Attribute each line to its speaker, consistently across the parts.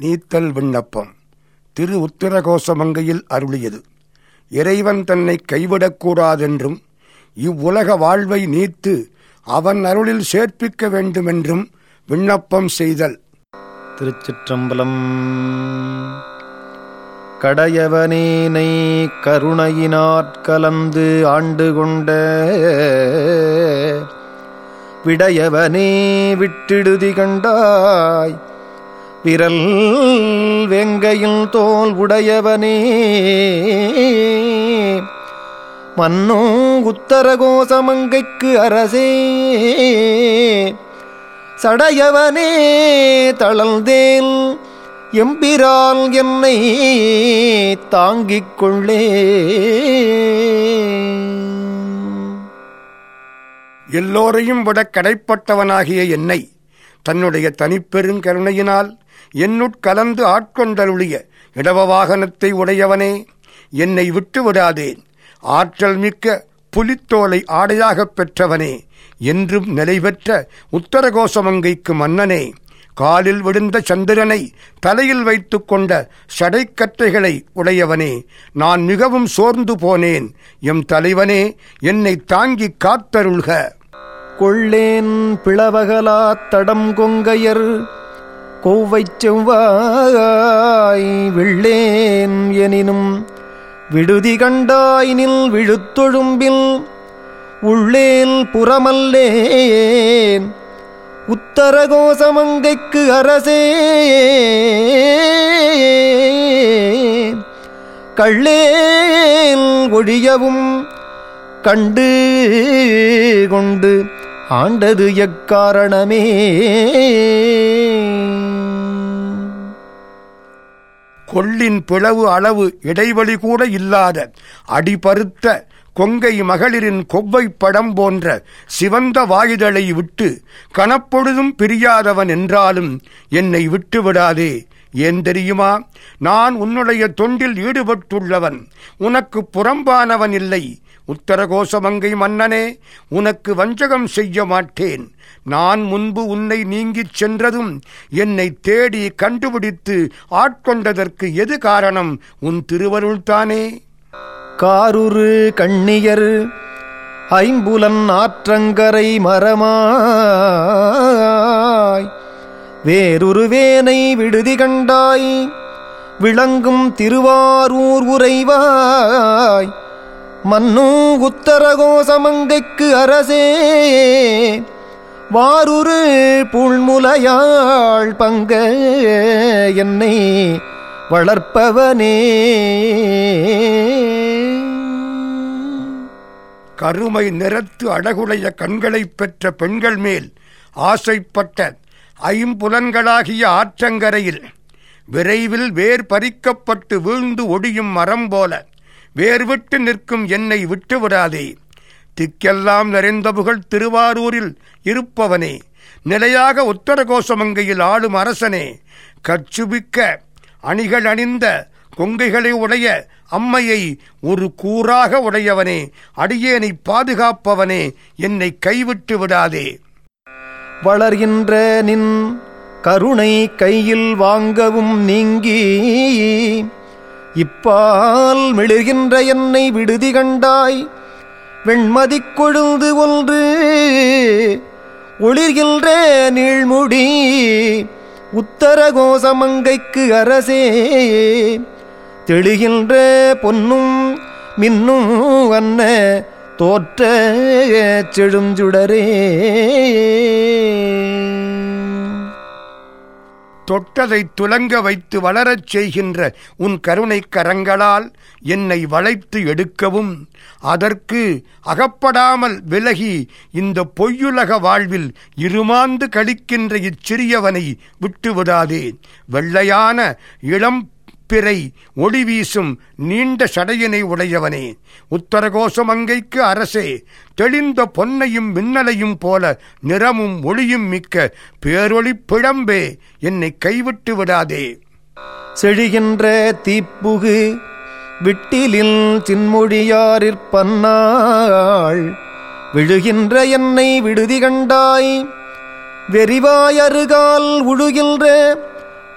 Speaker 1: நீத்தல் விண்ணப்பம். திரு உத்திரகோசமங்கையில் அருளியது. இறைவன் தன்னை கைவிடக்கூடாதென்றும் இவ்வுலக வாழ்வை நீத்து அவன் அருளில் சேர்ப்பிக்க வேண்டுமென்றும் விண்ணப்பம் செய்தல்.
Speaker 2: திருச்சிற்றம்பலம். கடையவனேனை கருணையினாற்கலந்து ஆண்டு கொண்ட விடையவனே விட்டிடுதி கண்டாய். விரல் வெங்கையில் தோல் உடையவனே. மன்னோ உத்தரகோசமங்கைக்கு அரசே. சடையவனே தளந்தேல் எம்பிரால் என்னை தாங்கிக் கொள்ளே.
Speaker 1: எல்லோரையும் விட கடைப்பட்டவனாகிய என்னை தன்னுடைய தனிப்பெருங்கருணையினால் என்னுட்கலந்து ஆட்கொண்டருளிய இடவ வாகனத்தை உடையவனே என்னை விட்டு விடாதேன் ஆற்றல் மிக்க புலித்தோலை ஆடையாகப் பெற்றவனே என்றும் நிலைபெற்ற உத்தரகோசமங்கைக்கு மன்னனே காலில் விழுந்த சந்திரனை தலையில் வைத்துக் கொண்ட சடைக்கட்டைகளை உடையவனே நான் மிகவும் சோர்ந்து போனேன். எம் தலைவனே என்னை தாங்கி காத்தருள்க.
Speaker 2: கொள்ளேன் பிளவகலா தடம் கொங்கையர் கோவைச் செவ்வாய் வெள்ளேன் எனினும் விடுதி கண்டாயினில் விழுத்தொழும்பில் உள்ளேல் புறமல்லேன் உத்தரகோசமங்கைக்கு அரசே கள்ளேல் ஒழியவும் கண்டு கொண்டு ஆண்டது எக்காரணமே?
Speaker 1: கொள்ளின் பிளவு அளவு இடைவெளி கூட இல்லாத அடிபருத்த கொங்கை மகளிரின் கொவ்வை படம் போன்ற சிவந்த வாயுதலை விட்டு கணப்பொழுதும் பிரியாதவன் என்றாலும் என்னை விட்டு விடாதே ஏன் தெரியுமா? நான் உன்னுடைய தொண்டில் ஈடுபட்டுள்ளவன். உனக்கு புறம்பானவன் இல்லை. உத்தரகோசமங்கை மன்னனே உனக்கு வஞ்சகம் செய்ய மாட்டேன். நான் முன்பு உன்னை நீங்கிச் சென்றதும் என்னை தேடி கண்டுபிடித்து ஆட்கொண்டதற்கு எது காரணம்? உன் திருவருள்தானே
Speaker 2: காருரு கண்ணியர் ஐம்புலன் ஆற்றங்கரை மரமாய். வேறொரு வேனை விடுதி கண்டாய் விளங்கும் திருவாரூர் உறைவாய். மன்னு உத்தரகோசமங்கைக்கு அரசே. வாரூரு புள்முலையாள் பங்க என்னை வளர்ப்பவனே.
Speaker 1: கருமை நிறத்து அழகுடைய கண்களைப் பெற்ற பெண்கள் மேல் ஆசைப்பட்ட ஐம்புலன்களாகிய ஆற்றங்கரையில் விரைவில் வேர் பறிக்கப்பட்டு வீழ்ந்து ஒடியும் மரம் போல வேர் விட்டு நிற்கும் என்னை விட்டு விடாதே திக்கெல்லாம் நிறைந்த புகழ் திருவாரூரில் இருப்பவனே. நிலையாக உத்தரகோசமங்கையில் ஆளும் அரசனே. கச்சுபிக்க அணிகள் அணிந்த கொங்கைகளை உடைய அம்மையை ஒரு கூறாக உடையவனே. அடியேனை பாதுகாப்பவனே. என்னை கைவிட்டு விடாதே.
Speaker 2: வளர்கின்ற நின் கருணை கையில் வாங்கவும் நீங்கி இப்பால் மிளிர்கின்ற என்னை விடுதி கண்டாய். வெண்மதிக் கொழுந்து ஒன்று ஒளிர்கின்ற நீழ்முடி உத்தரகோசமங்கைக்கு அரசே தெளிகின்ற பொன்னும் மின்னும் வண்ண தோற்ற செழுஞ்சுடரே.
Speaker 1: தொட்டதை துலங்க வைத்து வளரச் செய்கின்ற உன் கருணைக் கரங்களால் என்னை வளைத்து எடுக்கவும். அதற்கு அகப்படாமல் விலகி இந்த பொய்யுலக வாழ்வில் இருமாந்து கழிக்கின்ற இச்சிறியவனை விட்டுவிடாதே. வெள்ளையான இளம் பிறை ஒளி வீசும் நீண்ட சடையனை உடையவனே. உத்தரகோசமங்கைக்கு அரசே தெளிந்த பொன்னையும் மின்னலையும் போல நிறமும் ஒளியும் மிக்க பேரொளிப் பிழம்பே என்னை கைவிட்டு விடாதே.
Speaker 2: செழிகின்ற தீப்புகு விட்டிலில் சின்மொழியாரிற்பன்னாள் விழுகின்ற என்னை விடுதி கண்டாய் வெறிவாயருகால் உழுகின்ற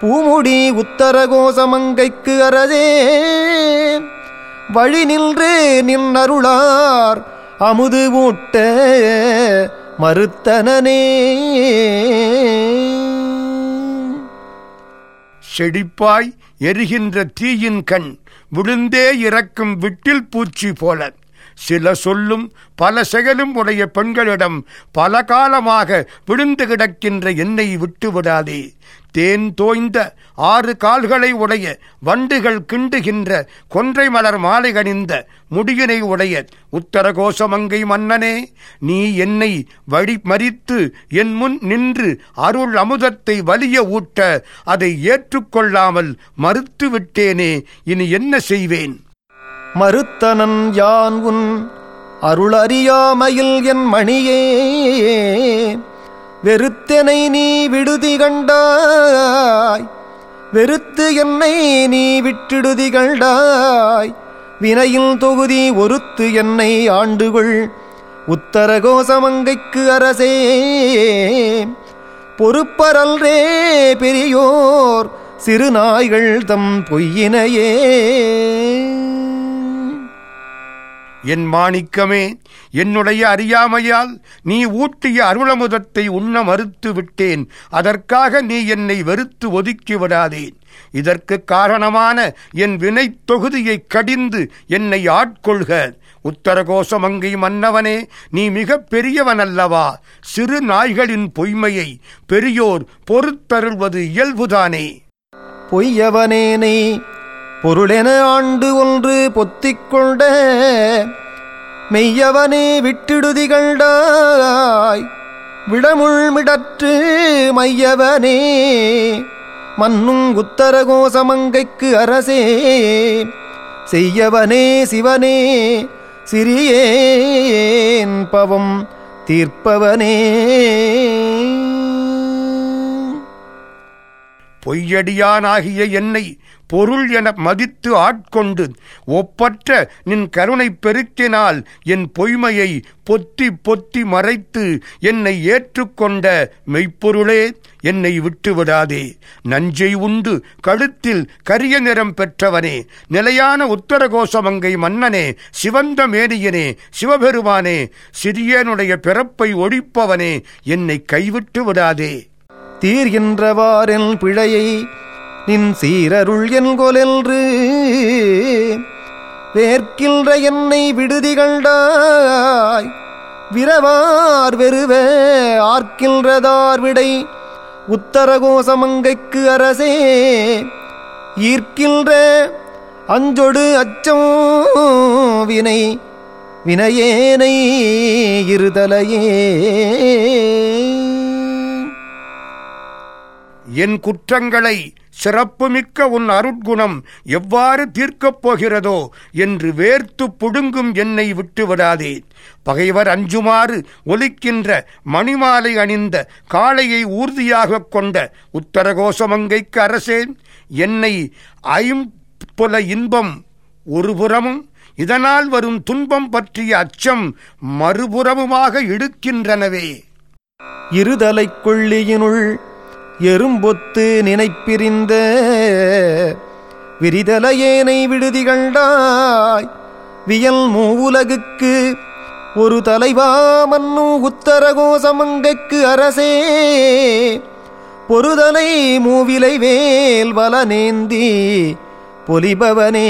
Speaker 2: பூமுடி உத்தரகோசமங்கைக்கு அரசே வழி நின்று நின்னருளார் அமுது ஊட்ட மறுத்தனனே.
Speaker 1: செடிப்பாய் எரிகின்ற தீயின் கண் விழுந்தே இறக்கும் விட்டில் பூச்சி போல. சில சொல்லும் பல செயலும் உடைய பெண்களிடம் பல காலமாக விழுந்து கிடக்கின்ற என்னை விட்டு விடாதே. தேன் தோய்ந்த ஆறு கால்களை உடைய வண்டுகள் கிண்டுகின்ற கொன்றை மலர் மாலை கணிந்த முடியினை உடைய உத்தரகோசமங்கை மன்னனே நீ என்னை வழி மறித்து என் முன் நின்று அருள் அமுதத்தை வலிய ஊட்ட அதை ஏற்றுக்கொள்ளாமல் மறுத்து விட்டேனே இனி என்ன செய்வேன்?
Speaker 2: மறுத்தனன் யான் உன் அருளறியாமையில் என் மணியே. வெறுத்தனை நீ விடுதி கண்டாய். வெறுத்து என்னை நீ விட்டிடுதி கண்டாய். வினையில் தொகுதி ஒருத்து என்னை ஆண்டுகொள். உத்தரகோசமங்கைக்கு அரசே. பொறுப்பரல்ரே பெரியோர் சிறுநாய்கள் தம் பொய்யினையே.
Speaker 1: என் மாணிக்கமே என்னுடைய அறியாமையால் நீ ஊட்டிய அருளமுதத்தை உண்ண மறுத்து விட்டேன். அதற்காக நீ என்னை வெறுத்து ஒதுக்கி விடாதேன் இதற்கு காரணமான என் வினைத் தொகுதியை கடிந்து என்னை ஆட்கொள்க. உத்தரகோசமங்கை மன்னவனே நீ மிகப் பெரியவனல்லவா. சிறு நாய்களின் பொய்மையை பெரியோர் பொறுத்தருள்வது இயல்புதானே.
Speaker 2: பொய்யவனேனே பொருளென ஆண்டு ஒன்று பொத்திக் கொண்ட மெய்யவனே விட்டிடுதிகள்டாய் விடமுள்மிடற்று மையவனே மன்னும் உத்தரகோசமங்கைக்கு அரசே. செய்யவனே சிவனே சிறியேன் பவம் தீர்ப்பவனே.
Speaker 1: பொய்யடியானாகிய என்னை பொருள் என மதித்து ஆட்கொண்டு ஒப்பற்ற நின் கருணை பெருக்கினால் என் பொய்மையை பொத்தி பொத்தி மறைத்து என்னை ஏற்றுக்கொண்ட மெய்ப்பொருளே என்னை விட்டுவிடாதே. நஞ்சை உண்டு கழுத்தில் கரிய நிறம் பெற்றவனே நிலையான உத்தரகோசமங்கை மன்னனே சிவந்த மேனியனே சிவபெருமானே சிறியனுடைய பிறப்பை ஒழிப்பவனே என்னை கைவிட்டு விடாதே
Speaker 2: தீர்கின்றவாறென் பிழையை நின் சீரருள் என்கொலென்று வேர்க்கின்ற என்னை விடுதி கண்டாய் விரவார் வெறுவ ஆர்க்கின்றதார் விடை உத்தரகோசமங்கைக்கு அரசே ஈர்க்கின்ற அஞ்சொடு அச்சம் வினை வினையேனை இருதலையே.
Speaker 1: என் குற்றங்களை சிறப்புமிக்க உன் அருட்குணம் எவ்வாறு தீர்க்கப் போகிறதோ என்று வேர்த்து புடுங்கும் என்னை விட்டுவிடாதே. பகைவர் அஞ்சுமாறு ஒலிக்கின்ற மணிமாலை அணிந்த காளையை ஊர்தியாகக் கொண்ட உத்தரகோசமங்கைக்கு அரசேன். என்னை ஐம்புல இன்பம் ஒருபுறமும் இதனால் வரும் துன்பம் பற்றிய அச்சம் மறுபுறமுமாக இடுக்கின்றனவே.
Speaker 2: இருதலைக் கொள்ளியினுள் எறும்பொத்து நினைப்பிரிந்த விரிதலையேனை விடுதி கண்டாய் வியல் மூவுலகுக்கு ஒரு தலைவா மன்னு உத்தரகோசமங்கைக்கு அரசே. பொறுதலை மூவிலை வேல் வலனேந்தி பொலிபவனே.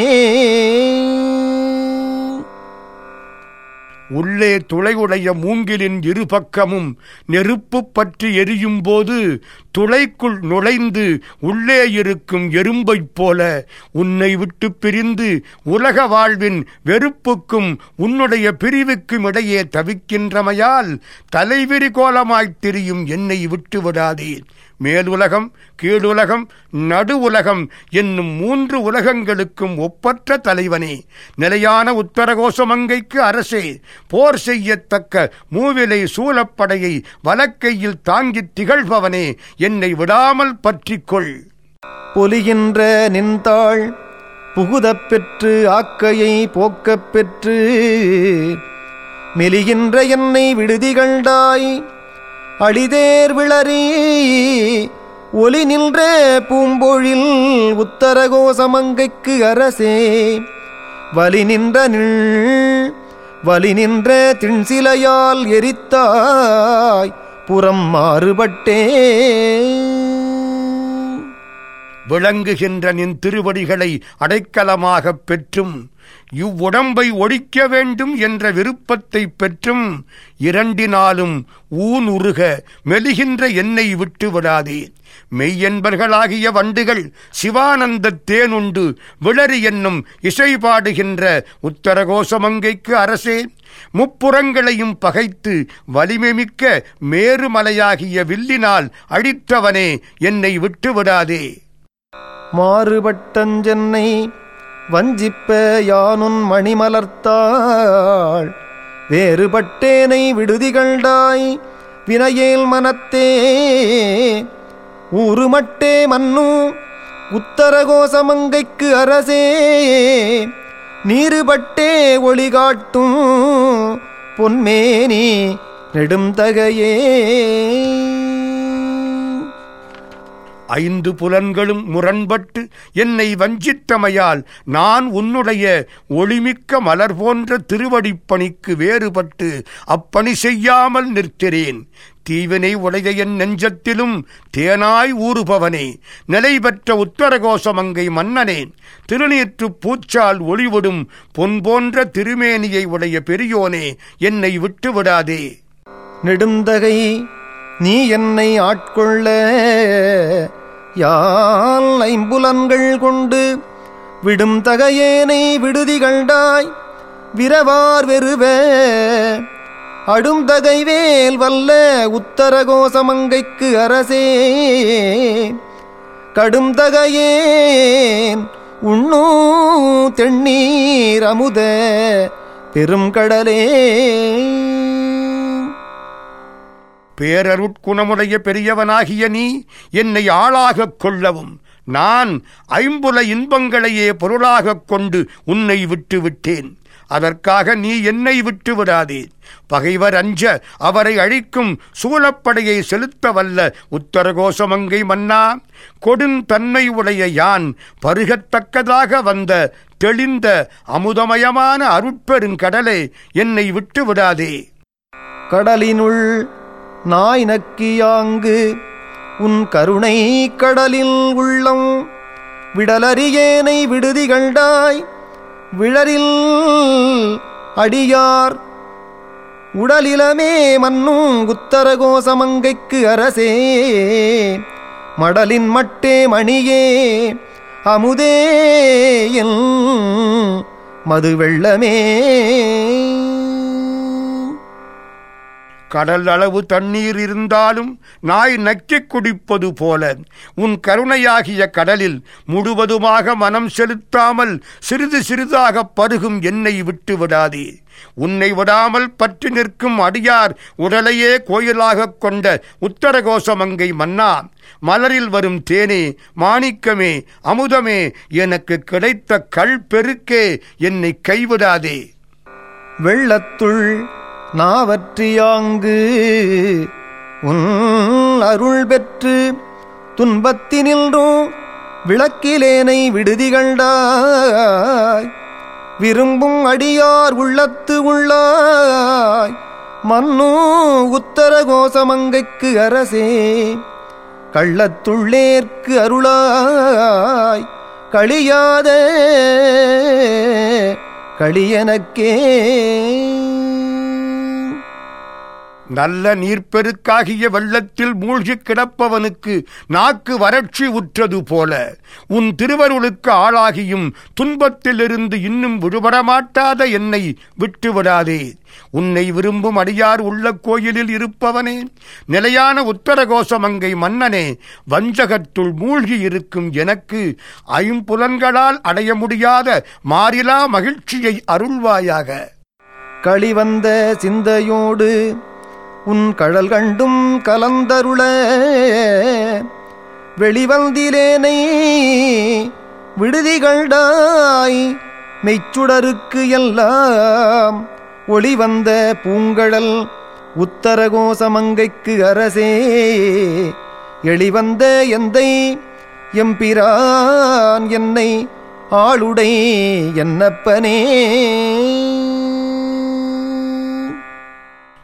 Speaker 1: உள்ளே துளையுடைய மூங்கிலின் இருபக்கமும் நெருப்பு பற்றி எரியும் போது துளைக்குள் நுழைந்து உள்ளே இருக்கும் எறும்பைப் போல உன்னை விட்டு பிரிந்து உலக வாழ்வின் வெறுப்புக்கும் உன்னுடைய பிரிவுக்கும் இடையே தவிக்கின்றமையால் தலைவிரி கோலமாய்த் திரியும் என்னை விட்டு விடாதே. மேலுலகம் கீழுலகம் நடு உலகம் என்னும் மூன்று உலகங்களுக்கும் ஒப்பற்ற தலைவனே. நிலையான உத்தரகோசமங்கைக்கு அரசே போர் செய்யத்தக்க மூவிலை சூலப்படையை வலக்கையில் தாங்கித் திகழ்பவனே என்னை விடாமல் பற்றிக்கொள்.
Speaker 2: பொலிகின்ற நின்றாள் புகுதப் பெற்று ஆக்கையை போக்கப் பெற்று மெலிகின்ற என்னை விடுதி கண்டாய் அடிதேர் விளறி ஒலி நின்ற பூம்பொழில் உத்தரகோசமங்கைக்கு அரசே வலி நின்ற நில் வலி நின்ற திண்சிலையால் எரித்தாய் புறம் மாறுபட்டே
Speaker 1: விளங்குகின்ற நின் திருவடிகளை அடைக்கலமாகப் பெற்றும் இவ்வுடம்பை ஒழிக்க வேண்டும் என்ற விருப்பத்தை பெற்றும் இரண்டினாலும் ஊன் உருக மெலிகின்ற என்னை விட்டு விடாதே. மெய்யென்பர்களாகிய வண்டுகள் சிவானந்த தேனுண்டு விளறு என்னும் இசை பாடுகின்ற உத்தரகோசமங்கைக்கு அரசே முப்புறங்களையும் பகைத்து வலிமைமிக்க மேருமலையாகிய வில்லினால் அழித்தவனே என்னை விட்டு விடாதே.
Speaker 2: மாறுபட்டஞ்சென்னை வஞ்சிப்ப யானுன் மணிமலர்த்தாள். வேறுபட்டேனை விடுதிகள்டாய் வினையேல் மனத்தே. ஊறுமட்டே மன்னு உத்தரகோசமங்கைக்கு அரசே. நீருபட்டே ஒளி காட்டும் பொன்மேனி நெடுந்தகையே.
Speaker 1: ஐந்து புலன்களும் முரண்பட்டு என்னை வஞ்சித்தமையால் நான் உன்னுடைய ஒளிமிக்க மலர் போன்ற திருவடிப்பணிக்கு வேறுபட்டு அப்பணி செய்யாமல் நிற்கிறேன். தீவினை உடைய என் நெஞ்சத்திலும் தேனாய் ஊறுபவனே நிலை பெற்ற உத்தரகோசமங்கை மன்னனேன் திருநீற்று பூச்சால் ஒளிவிடும் பொன் போன்ற திருமேனியை உடைய பெரியோனே என்னை விட்டு விடாதே
Speaker 2: நெடுந்தகை நீ என்னை ஆட்கொள்ள யால் ஐம்புலன்கள் கொண்டு விடும் தகையேனை விடுதி கண்டாய் விரவார் வெறுவ. அடுந்தகை வேல் வல்ல உத்தரகோசமங்கைக்கு அரசே. கடுந்தகையேன் உண்ணூ தெண்ணீர் அமுத பெரும் கடலே
Speaker 1: பேரருட்குணமுடைய பெரியவனாகிய நீ என்னை ஆளாகக் கொள்ளவும். நான் ஐம்புல இன்பங்களையே பொருளாகக் கொண்டு உன்னை விட்டு விட்டேன். அதற்காக நீ என்னை விட்டு விடாதே. பகைவர் அஞ்ச அவரை அழிக்கும் சூழப்படையை செலுத்த வல்ல உத்தரகோசமங்கை மன்னா கொடுந்தன்மை உடைய யான் பருகத்தக்கதாக வந்த தெளிந்த அமுதமயமான அருட்பெருங்கடலை என்னை விட்டு விடாதே.
Speaker 2: கடலினுள் நாய் நக்கியாங்கு உன் கருணை கடலில் உள்ளம். விடலறியேனை விடுதிகள்டாய் விழரில் அடியார். உடலிலமே மன்னும் உத்தரகோசமங்கைக்கு அரசே மடலின் மட்டே மணியே அமுதே என் மது வெள்ளமே
Speaker 1: கடல் அளவு தண்ணீர் இருந்தாலும் நாய் நக்கிக் குடிப்பது போல உன் கருணையாகிய கடலில் முழுவதுமாக மனம் செலுத்தாமல் சிறிது சிறிதாக பருகும் என்னை விட்டு விடாதே. உன்னை விடாமல் பற்றி நிற்கும் அடியார் உடலையே கோயிலாகக் கொண்ட உத்தரகோசமங்கை மன்னா மலரில் வரும் தேனே மாணிக்கமே அமுதமே எனக்கு கிடைத்த கல் பெருக்கே என்னை கைவிடாதே.
Speaker 2: வெள்ளத்துள் நாவற்றியாங்கு உன் அருள் பெற்று துன்பத்தினின்றும் விளக்கிலேனை விடுதிகண்டாய். விரும்பும் அடியார் உள்ளத்து உள்ளாய். மன்னு உத்தர கோசமங்கைக்கு அரசே கள்ளத்துள்ளேற்கு அருளாய். கழியாத களியனக்கே
Speaker 1: நல்ல நீர்ப்பெருக்காகிய வெள்ளத்தில் மூழ்கிக் கிடப்பவனுக்கு நாக்கு வறட்சி உற்றது போல. உன் திருவருளுக்கு ஆளாகியும் துன்பத்திலிருந்து இன்னும் விடுபடமாட்டாத என்னை விட்டுவிடாதே. உன்னை விரும்பும் அடியார் உள்ள கோயிலில் இருப்பவனே நிலையான உத்தரகோசமங்கை மன்னனே வஞ்சகத்துள் மூழ்கி இருக்கும் எனக்கு ஐம்புலன்களால் அடைய முடியாத மாறிலா மகிழ்ச்சியை அருள்வாயாக.
Speaker 2: களிவந்த சிந்தையோடு உன் கழல் கண்டும் கலந்தருள வெளிவந்திலேனை விடுதிகள்டாய் மெய்ச்சுடருக்கு எல்லாம் ஒளிவந்த பூங்கழல் உத்தரகோசமங்கைக்கு அரசே. எளிவந்த எந்தை எம்பிரான் என்னை ஆளுடை என்னப்பனே.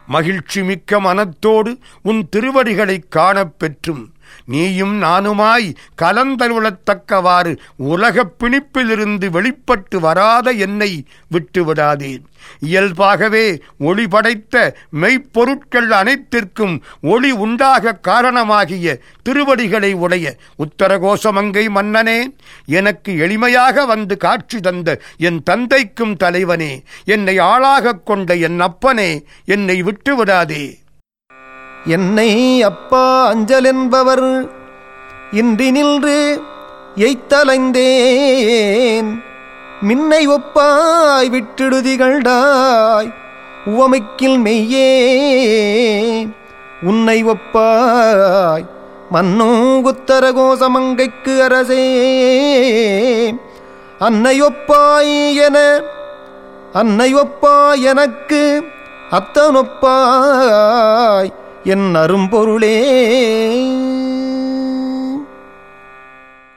Speaker 1: மகிழ்ச்சி மிக்க மனத்தோடு உன் திருவடிகளைக் காணப் பெற்றும். நீயும் நானுமாய் கலந்தருளத்தக்கவாறு உலகப் பிணிப்பிலிருந்து வெளிப்பட்டு வராத என்னை விட்டுவிடாதே. இயல்பாகவே ஒளி படைத்த மெய்ப்பொருட்கள் அனைத்திற்கும் ஒளி உண்டாக காரணமாகிய திருவடிகளை உடைய உத்தரகோசமங்கை மன்னனே எனக்கு எளிமையாக வந்து காட்சி தந்த என் தந்தைக்கும் தலைவனே என்னை ஆளாகக் கொண்ட என் அப்பனே என்னை விட்டுவிடாதே.
Speaker 2: என்னை அப்பா அஞ்சல் என்பவர் இன்றி நின்று எய்த்தலைந்தேன். மின்னை ஒப்பாய் விட்டிடுதிகள்டாய் உவமைக்கில் மெய்யே உன்னை ஒப்பாய் மன்னோ கோசமங்கைக்கு அரசே அன்னை ஒப்பாய் என அன்னை ஒப்பாய் எனக்கு அத்தனொப்பாய். என் அரும்பொருளே.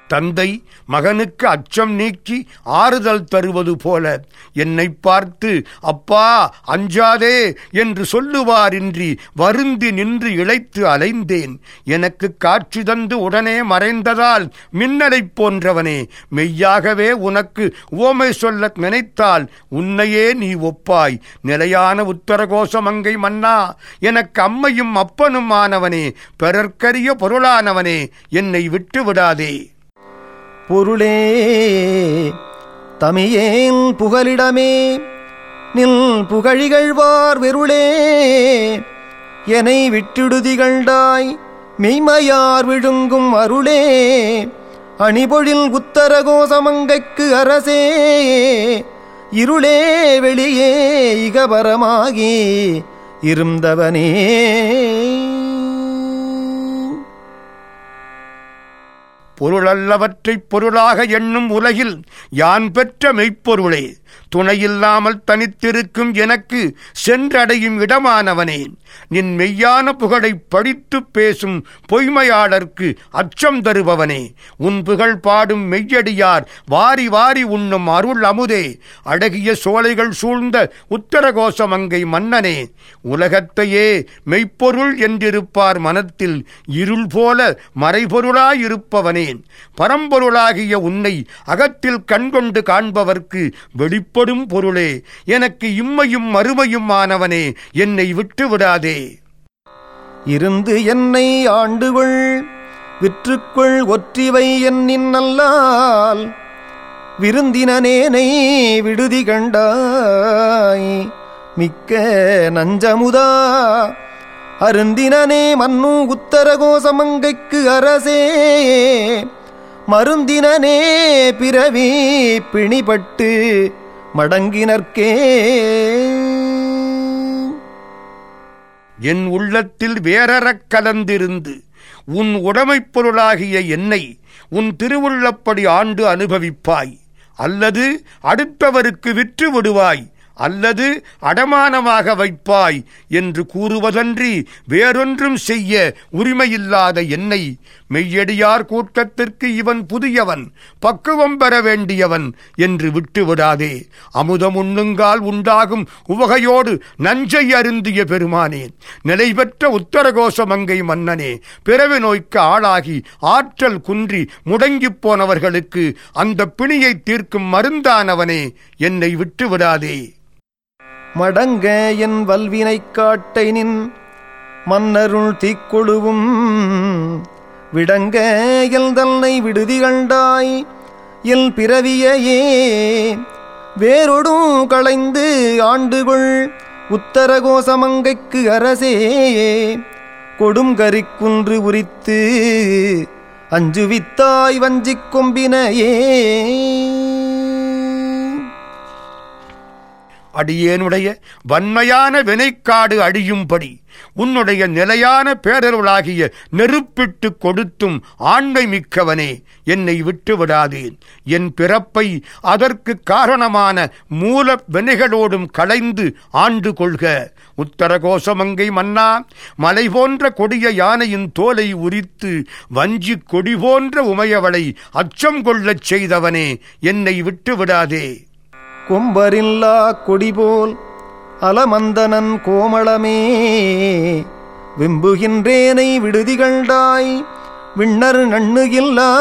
Speaker 1: தந்தை மகனுக்கு அச்சம் நீக்கி ஆறுதல் தருவது போல என்னை பார்த்து அப்பா அஞ்சாதே என்று சொல்லுவாரின்றி வருந்தி நின்று இழைத்து அலைந்தேன். எனக்கு காட்சி தந்து உடனே மறைந்ததால் மின்னலைப் போன்றவனே மெய்யாகவே உனக்கு ஓமை சொல்ல நினைத்தால் உன்னையே நீ ஒப்பாய். நிலையான உத்தரகோசமங்கை மன்னா எனக்கு அம்மையும் அப்பனும் ஆனவனே பிறர்க்கரிய பொருளானவனே என்னை விட்டு விடாதே
Speaker 2: பொருளே தமியேன் புகலிடமே நில் புகழிகழ்வார் வெருளே எனை விட்டிடுதிகள்டாய் மெய்மையார் விழுங்கும் அருளே அணிபொழில் உத்தரகோசமங்கைக்கு அரசே இருளே வெளியே இகபரமாகி இருந்தவனே.
Speaker 1: பொருளல்லவற்றைப் பொருளாக எண்ணும் உலகில் யான் பெற்ற மெய்ப்பொருளே? துணையில்லாமல் தனித்திருக்கும் எனக்கு சென்றடையும் இடமானவனே நின் மெய்யான புகழைப் படித்துப் பேசும் பொய்மையாளர்க்கு அச்சம் தருபவனே. உன் புகழ் பாடும் மெய்யடியார் வாரி வாரி உண்ணும் அருள் அமுதே. அழகிய சோலைகள் சூழ்ந்த உத்தரகோசமங்கை மன்னனே. உலகத்தையே மெய்ப்பொருள் என்றிருப்பார் மனத்தில் இருள் போல மறைபொருளாயிருப்பவனே பரம்பொருளாகிய உன்னை அகத்தில் கண்கொண்டு காண்பவர்க்கு வெளிப்படும் பொருளே எனக்கு இம்மையும் மறுமையும் ஆனவனே என்னை விட்டு விடாதே
Speaker 2: இருந்து என்னை ஆண்டுகொள் விற்றுக்கொள் ஒற்றிவை என்னின் நல்லால். விருந்தினனேனை விடுதி கண்டாய் மிக்க நஞ்சமுதா. அருந்தினனே மன்னு உத்தரகோசமங்கைக்கு அரசே. மருந்தினனே பிறவி பிணிபட்டு மடங்கினர்க்கே.
Speaker 1: என் உள்ளத்தில் வேறறக் கலந்திருந்து உன் உடைமைப் பொருளாகிய என்னை உன் திருவுள்ளப்படி ஆண்டு அனுபவிப்பாய். அல்லது அடுத்தவருக்கு விற்று விடுவாய். அல்லது அடமானமாக வைப்பாய் என்று கூறுவதன்றி வேறொன்றும் செய்ய உரிமையில்லாத என்னை. மெய்யடியார் கூட்டத்திற்கு இவன் புதியவன் பக்குவம் பெற வேண்டியவன் என்று விட்டுவிடாதே. அமுதம் உண்ணுங்கால் உண்டாகும் உவகையோடு நஞ்சை அருந்திய பெருமானே நிலை பெற்ற உத்தரகோசமங்கை மன்னனே பிறவி நோய்க்கு ஆளாகி ஆற்றல் குன்றி முடங்கிப் போனவர்களுக்கு அந்த பிணியை தீர்க்கும் மருந்தானவனே என்னை விட்டுவிடாதே.
Speaker 2: மடங்க என் வல்வினைக் காட்டை நின் மன்னருள் தீக்கொழுவும். விடங்க எல் தன்னை விடுதி கண்டாய் எல் பிறவியையே. வேறொடும் களைந்து ஆண்டுகொள் உத்தரகோசமங்கைக்கு அரசே. கொடுங்கரிக்குன்று உரித்து அஞ்சுவித்தாய் வஞ்சிக் கொம்பினையே.
Speaker 1: அடியேனுடைய வன்மையான வினைக்காடு அழியும்படி உன்னுடைய நிலையான பேரருளாகிய நெருப்பிட்டு கொடுத்தும் ஆண்மை மிக்கவனே என்னை விட்டுவிடாதேன் என் பிறப்பை அதற்கு காரணமான மூல வினைகளோடும் களைந்து ஆண்டு கொள்க. உத்தரகோசமங்கை மன்னா மலை போன்ற கொடிய யானையின் தோலை உரித்து வஞ்சி கொடி போன்ற உமையவளை அச்சம் கொள்ளச் செய்தவனே என்னை விட்டு விடாதே.
Speaker 2: கொம்பரில்லா கொடிபோல் அலமந்தனன் கோமளமே. வெம்புகின்றேனை விடுதிகள்டாய் விண்ணர் நண்ணுகில்லா.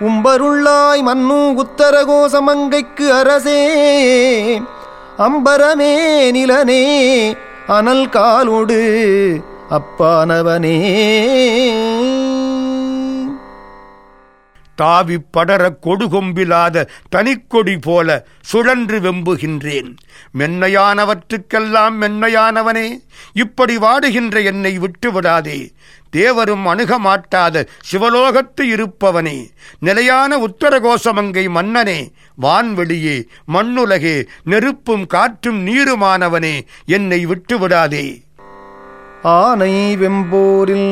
Speaker 2: உம்பருள்ளாய் மன்னு உத்தரகோசமங்கைக்கு அரசே. அம்பரமே நிலனே அனல் காலோடு அப்பானவனே.
Speaker 1: தாவி படர கொடுகொம்பிலாத தனிக்கொடி போல சுழன்று வெம்புகின்றேன். மென்மையானவற்றுக்கெல்லாம் மென்மையானவனே இப்படி வாடுகின்ற என்னை விட்டு விடாதே தேவரும் அணுக மாட்டாத சிவலோகத்து இருப்பவனே நிலையான உத்தரகோசமங்கை மன்னனே வான்வெளியே மண்ணுலகே நெருப்பும் காற்றும் நீருமானவனே என்னை விட்டு விடாதே
Speaker 2: ஆனை வெம்போரில்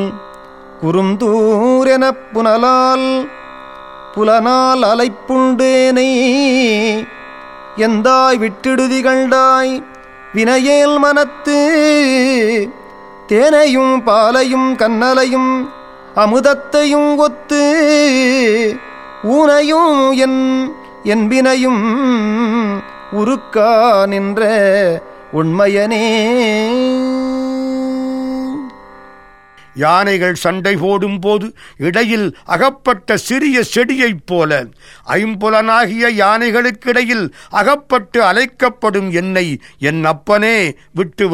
Speaker 2: குறுந்தூரெனப் புனலால் புலனால் அலைப்புண்டேனை எந்தாய் விட்டிடுதி கண்டாய்? வினையேல் மனத்து தேனையும் பாலையும் கண்ணலையும் அமுதத்தையும் ஒத்து ஊனையும் என் என்பினையும் உருக்கா நின்ற உண்மையனே.
Speaker 1: யானைகள் சண்டை போடும் போது இடையில் அகப்பட்ட சிறிய செடியைப் போல ஐம்புலனாகிய யானைகளுக்கிடையில் அகப்பட்டு அழைக்கப்படும் என்னை என் அப்பனே விட்டு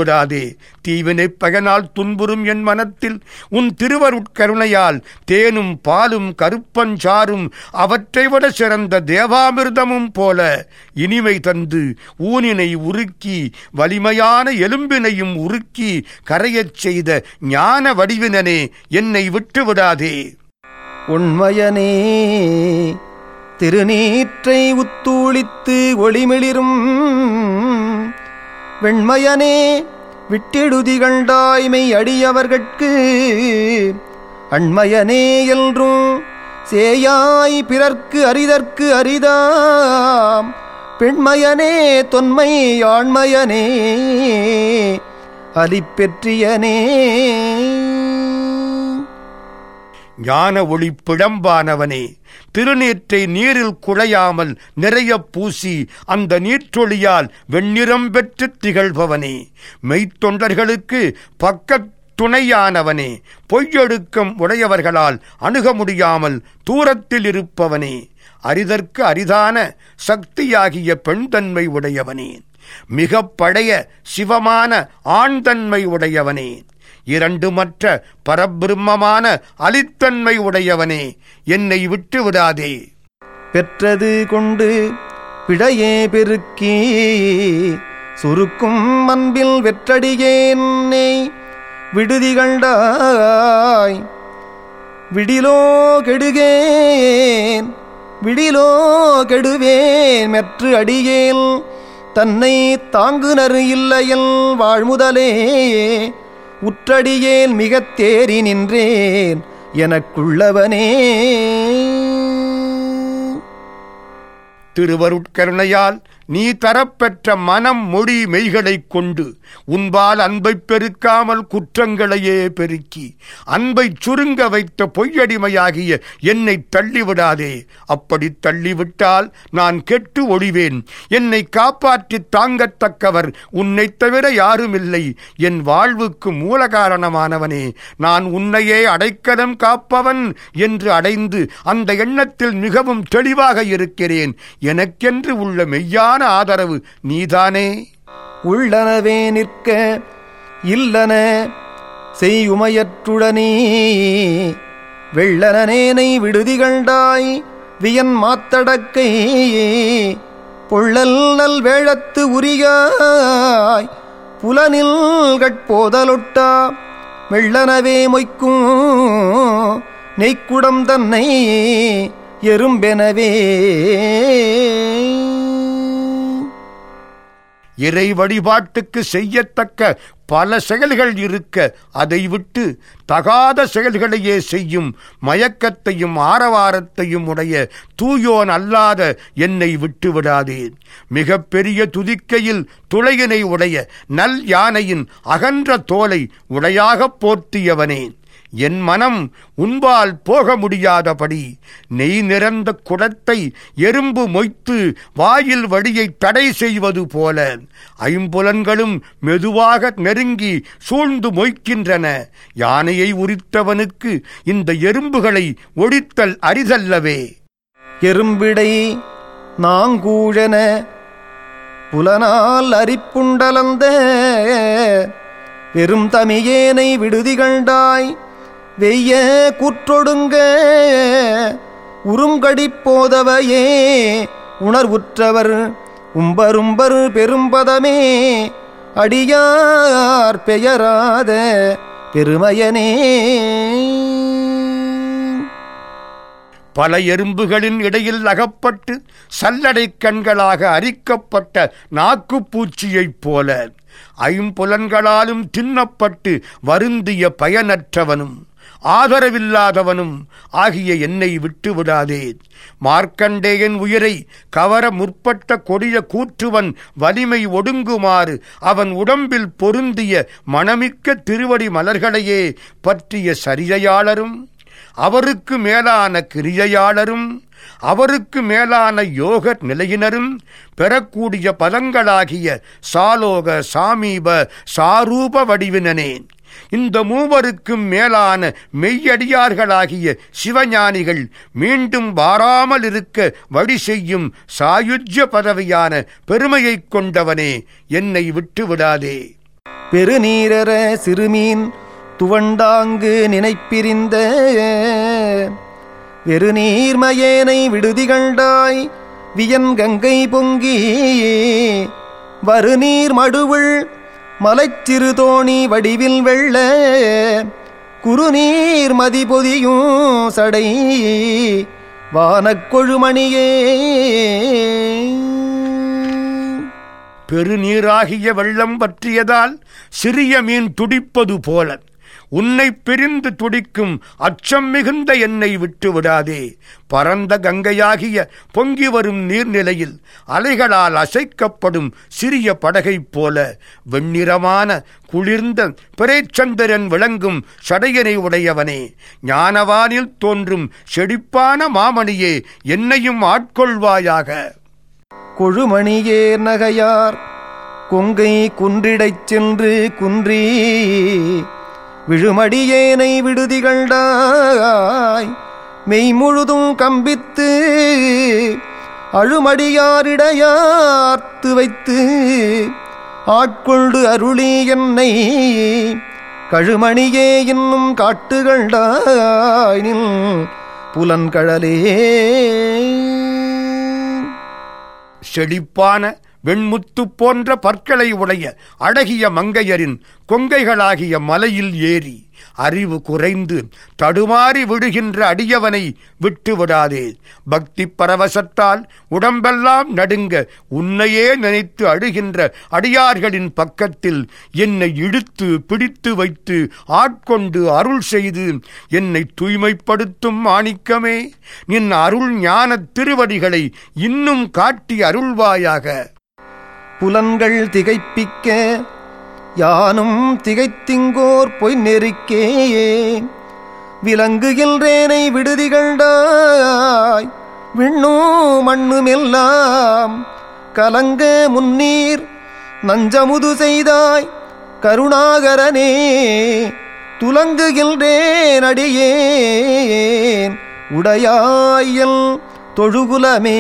Speaker 1: தீவினை தீவினைப் பகனால் துன்புறும் என் மனத்தில் உன் திருவருட்கருணையால் தேனும் பாலும் கருப்பஞ்சாரும் அவற்றை விட சிறந்த தேவாமிர்தமும் போல இனிமை தந்து ஊனினை உருக்கி வலிமையான எலும்பினையும் உருக்கி கரையச் செய்த ஞான வடிவினனே என்னை விட்டு விடாதே.
Speaker 2: உண்மையனே திருநீற்றை உத்தூளித்து ஒளிமிளிரும் வெண்மையனே விட்டிடுதிகண்டாய்மை அடியவர்கட்கு அண்மையனே என்றும் சேயாய் பிறர்க்கு அரிதற்கு அரிதாம். பெண்மையனே தொன்மை ஆண்மையனே அலிப்பெற்றியனே.
Speaker 1: ஞான ஒளி பிழம்பானவனே திருநீற்றை நீரில் குழையாமல் நிறைய பூசி அந்த நீற்றொளியால் வெண்ணிறம் பெற்று திகழ்பவனே. மெய்த்தொண்டர்களுக்கு பக்கத் துணையானவனே பொய்யொடுக்கம் உடையவர்களால் அணுக முடியாமல் தூரத்தில் இருப்பவனே. அரிதற்கு அரிதான சக்தியாகிய பெண்தன்மை உடையவனே. மிக பழைய சிவமான ஆண்தன்மை உடையவனே. இரண்டு மற்ற பரபிரம்மமான அலித்தன்மை உடையவனே என்னை விட்டு விடாதே
Speaker 2: பெற்றது கொண்டு பிழையே பெருக்கி சுருக்கும் அன்பில் வெற்றடியேன்னே விடுதிகண்டாய் விடிலோ கெடுகேன் விடிலோ கெடுவேன் மெற்று அடியேல் தன்னை தாங்குனர் இல்லையல் வாழ்முதலே உற்றடியேல் மிகத் தேறி நின்றேன். எனக்குள்ளவனே.
Speaker 1: திருவருட்கருணையால் நீ தரப்பெற்ற மனம் மொழி மெய்களைக் கொண்டு உன்பால் அன்பைப் பெருக்காமல் குற்றங்களையே பெருக்கி அன்பைச் சுருங்க வைத்த பொய்யடிமையாகிய என்னை தள்ளிவிடாதே. அப்படி தள்ளிவிட்டால் நான் கெட்டு ஒழிவேன். என்னை காப்பாற்றித் தாங்கத்தக்கவர் உன்னைத் தவிர யாருமில்லை. என் வாழ்வுக்கு மூல காரணமானவனே நான் உன்னையே அடைக்கலம் காப்பவன் என்று அடைந்து அந்த எண்ணத்தில் மிகவும் தெளிவாக இருக்கிறேன். எனக்கென்று உள்ள மெய்யான ஆதரவு நீதானே.
Speaker 2: உள்ளனவே நிற்க இல்லன செய்யுமையற்றுடனே. வெள்ளனேனை விடுதிகண்டாய் வியன் மாத்தடக்கை பொள்ளல் நல் வேழத்து உரியாய் புலனில் கட்போதலொட்டா. வெள்ளனவே மொய்க்கும் நெய்க்குடம் தன்னை எறும்பெனவே.
Speaker 1: இறை வழிபாட்டுக்கு செய்யத்தக்க பல செயல்கள் இருக்க அதை விட்டு தகாத செயல்களையே செய்யும் மயக்கத்தையும் ஆரவாரத்தையும் உடைய தூயோன் அல்லாத என்னை விட்டுவிடாதே மிக பெரிய துதிக்கையில் துளையினை உடைய நல் யானையின் அகன்ற தோலை உடையாகப் போர்த்தியவனேன் என் மனம் உன்பால் போக முடியாதபடி நெய் நிறந்த குடத்தை எறும்பு மொய்த்து வாயில் வழியை தடை செய்வது போல ஐம்புலன்களும் மெதுவாக நெருங்கி சூழ்ந்து மொய்க்கின்றன. யானையை உரித்தவனுக்கு இந்த எறும்புகளை ஒடித்தல் அரிதல்லவே.
Speaker 2: எறும்பிடை நாங்கூழன புலனால் அரிப்புண்டலந்த பெரும் தமியேனை விடுதி கண்டாய் வெய்ய கூற்றொடுங்க. உருங்கடிப் போதவையே உணர்வுற்றவர் உம்பரும்பர் பெரும்பதமே. அடியார் பெயராத பெருமையனே.
Speaker 1: பல எறும்புகளின் இடையில் அகப்பட்டு சல்லடை கண்களாக அரிக்கப்பட்ட நாக்குப்பூச்சியைப் போல ஐம்புலன்களாலும் தின்னப்பட்டு வருந்திய பயனற்றவனும் ஆதரவில்லாதவனும் ஆகிய என்னை விட்டு விடாதே மார்க்கண்டேயன் உயிரை கவர முற்பட்ட கொடிய கூற்றுவன் வலிமை ஒடுங்குமாறு அவன் உடம்பில் பொருந்திய மணமிக்க திருவடி மலர்களையே பற்றிய சரியையாளரும் அவருக்கு மேலான கிரியையாளரும் அவருக்கு மேலான யோக நிலையினரும் பெறக்கூடிய பதங்களாகிய சாலோக சாமீப சாரூப வடிவினனேன் இந்த மூவருக்கும் மேலான மெய்யடியார்களாகிய சிவஞானிகள் மீண்டும் வாராமல் இருக்க வழி செய்யும் சாயுஜ்ய பதவியான பெருமையைக் கொண்டவனே என்னை விட்டு விடாதே
Speaker 2: பெருநீரர சிறுமீன் துவண்டாங்கு நினைப்பிரிந்த வெறுநீர்மயேனை விடுதி கண்டாய் வியன் கங்கை பொங்கி வருநீர் மடுவுள் மலைச்சிறுதோணி வடிவில் வெள்ள குறுநீர் மதிபொதியும் சடை வானக்கொழுமணியே.
Speaker 1: பெருநீராகிய வெள்ளம் பற்றியதால் சிறிய மீன் துடிப்பது போல உன்னை பிரிந்து துடிக்கும் அச்சம் மிகுந்த என்னை விட்டு விடாதே பரந்த கங்கையாகிய பொங்கி வரும் நீர்நிலையில் அலைகளால் அசைக்கப்படும் சிறிய படகைப் போல வெண்ணிறமான குளிர்ந்த பிரேச்சந்திரன் விளங்கும் சடையனை உடையவனே. ஞானவானில் தோன்றும் செழிப்பான மாமணியே என்னையும் ஆட்கொள்வாயாக.
Speaker 2: கொழுமணியே நகையார் கொங்கை குன்றிடைச் சென்று குன்றி விழுமடியேனை விடுதிகள்டாய் மெய்முழுதும் கம்பித்து அழுமடியாரிடையார்த்து வைத்து ஆட்கொண்டு அருளி என்னை கழுமணியே இன்னும் காட்டுகண்டாய் புலன்கழலே.
Speaker 1: செழிப்பான வெண்முத்து போன்ற பற்களை உடைய அழகிய மங்கையரின் கொங்கைகளாகிய மலையில் ஏறி அறிவு குறைந்து தடுமாறி விடுகின்ற அடியவனை விட்டு விடாதே. பக்தி பரவசத்தால் உடம்பெல்லாம் நடுங்க உன்னையே நினைத்து அழுகின்ற அடியார்களின் பக்கத்தில் என்னை இழுத்து பிடித்து வைத்து ஆட்கொண்டு அருள் செய்து என்னை தூய்மைப்படுத்தும் மாணிக்கமே நின் அருள் ஞான திருவடிகளை இன்னும் காட்டி அருள்வாயாக.
Speaker 2: புலன்கள் திகைப்பிக்க யானும் திகைத்திங்கோர் பொய் நெருக்கே விலங்குகின்றேனை விடுதிகண்டாய் விண்ணும் மண்ணுமெல்லாம் கலங்க முன்னீர் நஞ்சமுது செய்தாய் கருணாகரனே. துலங்குகின்றேன் அடியேன் உடையாயல் தொழுகுலமே.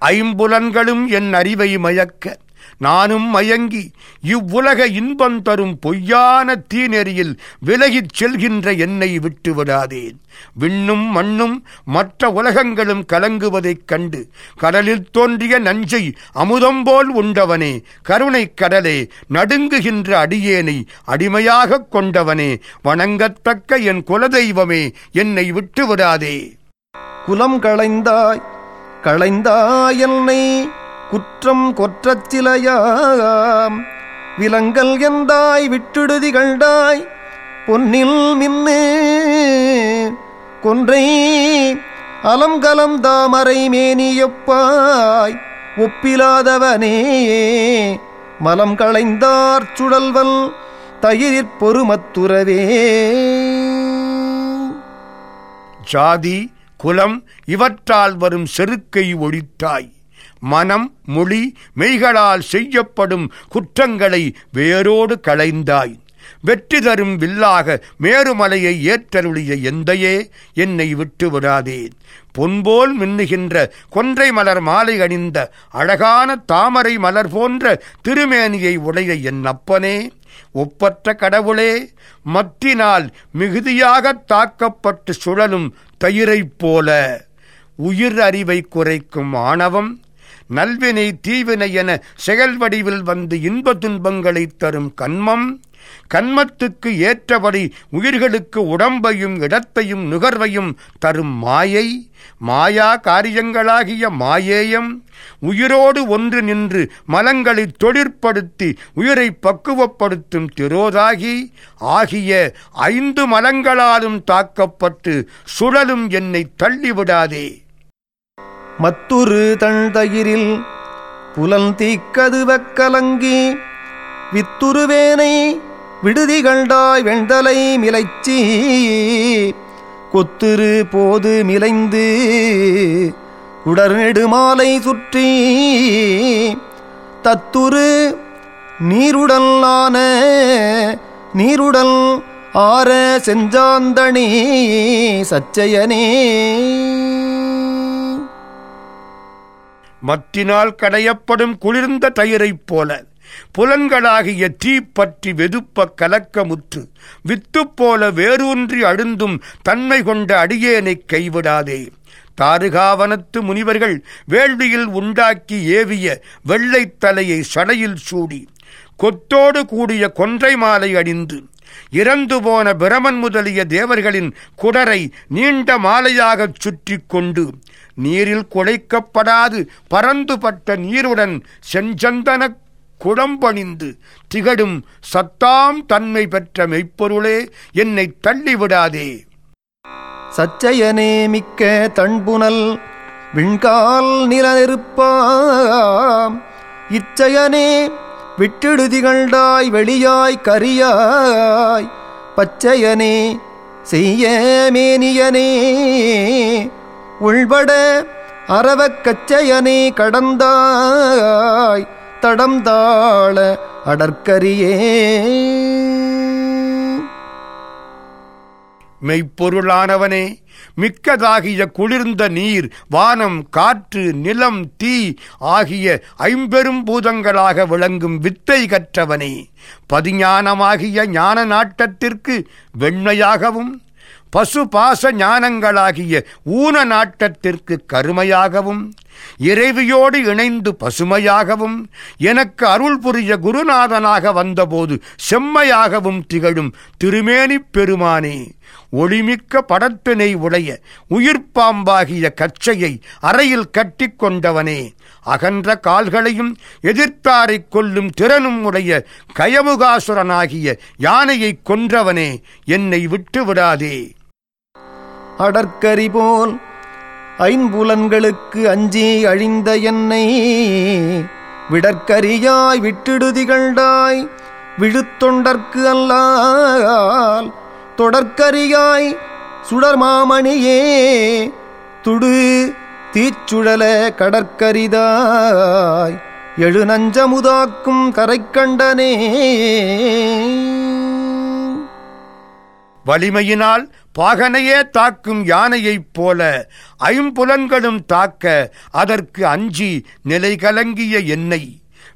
Speaker 1: ஐம்புலன்களும் என் அறிவை மயக்க நானும் மயங்கி இவ்வுலக இன்பம் தரும் பொய்யான தீநெறியில் விலகிச் செல்கின்ற என்னை விட்டு விடாதேன். விண்ணும் மண்ணும் மற்ற உலகங்களும் கலங்குவதைக் கண்டு கடலில் தோன்றிய நஞ்சை அமுதம் போல் உண்டவனே கருணைக் கடலே நடுங்குகின்ற அடியேனை அடிமையாகக் கொண்டவனே வணங்கத்தக்க என் குலதெய்வமே என்னை விட்டு விடாதே.
Speaker 2: குலம் களைந்தாய் களைந்தாயன்னை குற்றம் கொற்றச் சிலையாம். விலங்கல் எந்தாய் விட்டுடுதி கண்டாய் பொன்னில் மின்னு கொன்றை அலங்கலம் தாமரை மேனியொப்பாய் ஒப்பிலாதவனே மலம் களைந்தார் சுழல்வல் தயிரிற் பொறுமத்துறவே.
Speaker 1: ஜாதி குலம் இவற்றால் வரும் செருக்கை ஒழித்தாய். மனம் மொழி மெய்களால் செய்யப்படும் குற்றங்களை வேரோடு களைந்தாய். வெற்றி தரும் வில்லாக மேருமலையை ஏற்றருளிய எந்தையே என்னை விட்டு விடாதே. பொன்போல் மின்னுகின்ற கொன்றை மலர் மாலை அணிந்த அழகான தாமரை மலர் போன்ற திருமேனியை உடைய என் அப்பனே ஒப்பற்ற கடவுளே மத்தினால் மிகுதியாகத் தாக்கப்பட்டு சுழலும் தயிரைப் போல உயிர் அறிவை குறைக்கும் ஆணவம் நல்வினை தீவினை என செயல் வடிவில் வந்து இன்ப துன்பங்களைத் தரும் கன்மம் கன்மத்துக்கு ஏற்றபடி உயிர்களுக்கு உடம்பையும் இடத்தையும் நுகர்வையும் தரும் மாயை மாயா காரியங்களாகிய மாயேயம் உயிரோடு ஒன்று நின்று மலங்களை தொழிற்படுத்தி உயிரை பக்குவப்படுத்தும் திரோதாகி ஆகிய ஐந்து மலங்களாலும் தாக்கப்பட்டு சுழலும் என்னை தள்ளிவிடாதே.
Speaker 2: மத்துரு தழ்தயிரில் புலந்தீக்கதுவக் கலங்கி வித்துருவேனை விடுதிகள்டாய் வெண்தலை மிலைச்சி கொத்துரு போது மிலைந்து குடர் நெடுமாலை சுற்றி தத்துரு நீருடலான நீருடல் ஆர செஞ்சாந்தணி சச்சையனே.
Speaker 1: மத்தினால் கடையப்படும் குளிர்ந்த தயிரைப் போல புலன்களாகிய தீ பற்றி வெதுப்ப கலக்கமுற்று வித்து போல வேரூன்றி அழுந்தும் தன்மை கொண்ட அடியேனைக் கைவிடாதே. தாருகாவனத்து முனிவர்கள் வேள்வியில் உண்டாக்கி ஏவிய வெள்ளைத்தலையை சடையில் சூடி கொத்தோடு கூடிய கொன்றை மாலை அணிந்து இறந்து போன பிரமன் முதலிய தேவர்களின் குடரை நீண்ட மாலையாகச் சுற்றி கொண்டு நீரில் குழைக்கப்படாது பறந்துபட்ட நீருடன் செஞ்சந்தன குழம்பணிந்து திகழும் சத்தாம் தன்மை பெற்ற மெய்ப்பொருளே என்னை தள்ளிவிடாதே.
Speaker 2: சச்சயனே மிக்க தண்புனல் விண்கால் நிலநெருப்பாம். இச்சயனே விட்டிடுதிகள்டாய் வெளியாய் கரியாய். பச்சையனே செய்ய மேனியனே உள்பட அறவக்கச்சயனே கடந்தாய். தடம் தாழ அடற்கரியே.
Speaker 1: மெய்ப்பொருளானவனே மிக்கதாகிய குளிர்ந்த நீர் வானம் காற்று நிலம் தீ ஆகிய ஐம்பெரும் பூதங்களாக விளங்கும் வித்தை கற்றவனே பதிஞானமாகிய ஞான நாட்டத்திற்கு வெண்மையாகவும் பசு பாச ஞானங்களாகிய ஊன நாட்டத்திற்கு கருமையாகவும் இறைவியோடு இணைந்து பசுமையாகவும் எனக்கு அருள் புரிய குருநாதனாக வந்தபோது செம்மையாகவும் திகழும் திருமேனிப் பெருமானே ஒளிமிக்க படத்தினை உடைய உயிர்ப்பாம்பாகிய கச்சையை அறையில் கட்டிக்கொண்டவனே அகன்ற கால்களையும் எதிர்த்தாரைக் கொள்ளும் திறனும் உடைய கயமுகாசுரனாகிய யானையைக் கொன்றவனே என்னை விட்டு விடாதே
Speaker 2: அடற்கரி போல் ஐம்புலன்களுக்கு அஞ்சி அழிந்த என்னை விடற்கரியாய் விட்டிடுதிகண்டாய் விழுத்தொண்டற்கு அல்லால் தொடர்கரியாய் சுடர்மாமணியே துடு தீச்சுழல கடற்கரிதாய் எழுநஞ்சமுதாக்கும் கரைக்கண்டனே.
Speaker 1: வலிமையினால் பாகனையே தாக்கும் யானையைப் போல ஐம்புலன்களும் தாக்க அதற்கு அஞ்சி நிலை கலங்கிய என்னை.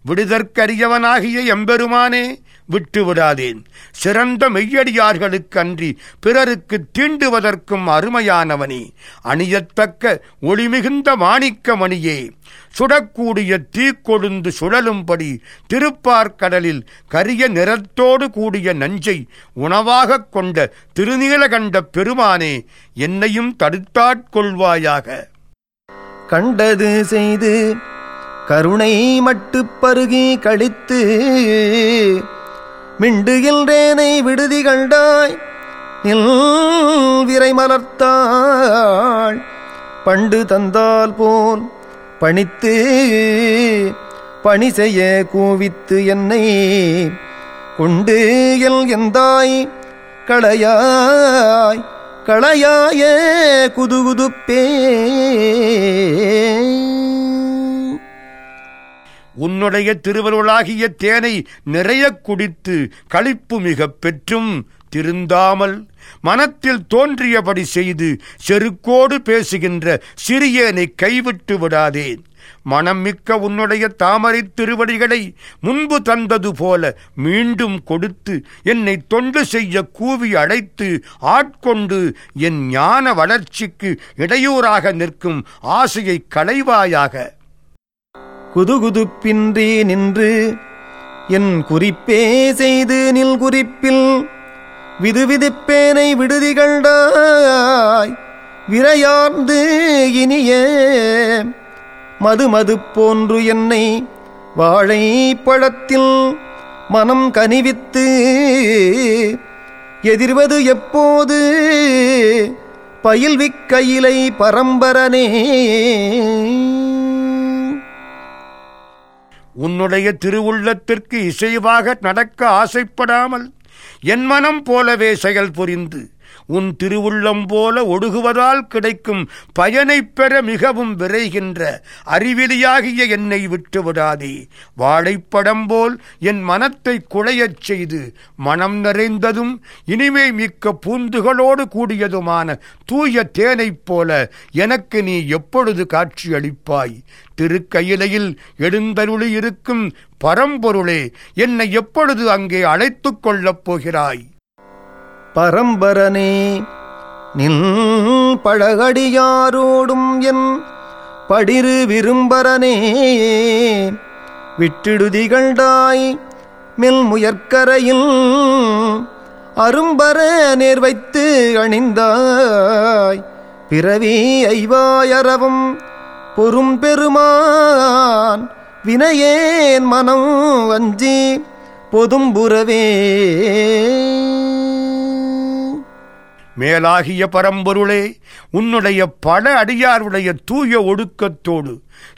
Speaker 1: விடுதற்கரியவனாகிய எம்பெருமானே விட்டு விடாதேன் சிறந்த மெய்யடியார்களுக்கு அன்றி பிறருக்கு தீண்டுவதற்கும் அருமையானவனே. அணியத்தக்க ஒளிமிகுந்த மாணிக்கமணியே. சுடக்கூடிய தீக்கொழுந்து சுழலும்படி திருப்பார்கடலில் கரிய நிறத்தோடு கூடிய நஞ்சை உணவாகக் கொண்ட திருநீலகண்ட பெருமானே என்னையும் தடுத்தாட்கொள்வாயாக.
Speaker 2: கண்டது செய்து கருணை மட்டுப்பருகி கழித்து மிண்டுகின்றேனை விடுதி கண்டாய் நில் விரை மலர்த்தாள். பண்டு தந்தால் போல் பணித்து பணி செய்ய கூவித்து என்னை கொண்டு எல் எந்தாய் களையாய் களையாய குதுகுதுப்பே.
Speaker 1: உன்னுடைய திருவருளாகிய தேனை நிறைய குடித்து களிப்பு மிகப் பெற்றும் திருந்தாமல் மனத்தில் தோன்றியபடி செய்து செருக்கோடு பேசுகின்ற சிறியனை கைவிட்டு விடாதேன் மனம் மிக்க உன்னுடைய தாமரை திருவடிகளை முன்பு தந்தது போல மீண்டும் கொடுத்து என்னை தொண்டு செய்ய கூவி அழைத்து ஆட்கொண்டு என் ஞான வளர்ச்சிக்கு இடையூறாக நிற்கும் ஆசையை களைவாயாக
Speaker 2: குதுகுதுப்பின்றி நின்று என் குறிப்பே செய்து நில் குறிப்பில். விதுவிதுப்பேனை விடுதி கண்டாய் விரையார்ந்து இனிய மது மது போன்று என்னை வாழைப்பழத்தில் மனம் கனிவித்து எதிர்வது எப்போது? பயில்விக்கையிலை பரம்பரனே
Speaker 1: உன்னுடைய திருவுள்ளத்திற்கு இசைவாக நடக்க ஆசைப்படாமல் என் மனம் போலவே செயல் புரிந்து உன் திருவுள்ளம் போல ஒடுகுவதால் கிடைக்கும் பயனைப் பெற மிகவும் விரைகின்ற அறிவிலியாகிய என்னை விட்டு விடாதே. வாழைப்படம் போல் என் மனத்தை குழையச் செய்து மனம் நிறைந்ததும் இனிமை மிக்க பூந்துகளோடு கூடியதுமான தூய தேனைப் போல எனக்கு நீ எப்பொழுது காட்சியளிப்பாய் திருக்கையிலையில் எழுந்தருளி இருக்கும் பரம்பொருளே என்னை எப்பொழுது அங்கே அழைத்துக் கொள்ளப் போகிறாய்?
Speaker 2: பரம்பரனே நின் பழகடியாரோடும் என் படிரு விரும்பரனே. விட்டிடுதிகண்டாய் மெல்முயற்கரையில் அரும்பர நேர் வைத்து அணிந்தாய். பிறவி ஐவாயரவும் பொறும் பெருமான் வினையேன் மனம் வஞ்சி பொதும்புறவே.
Speaker 1: மேலாகிய பரம்பொருளே உன்னுடைய பல அடியாருடைய தூய ஒடுக்கத்தோடு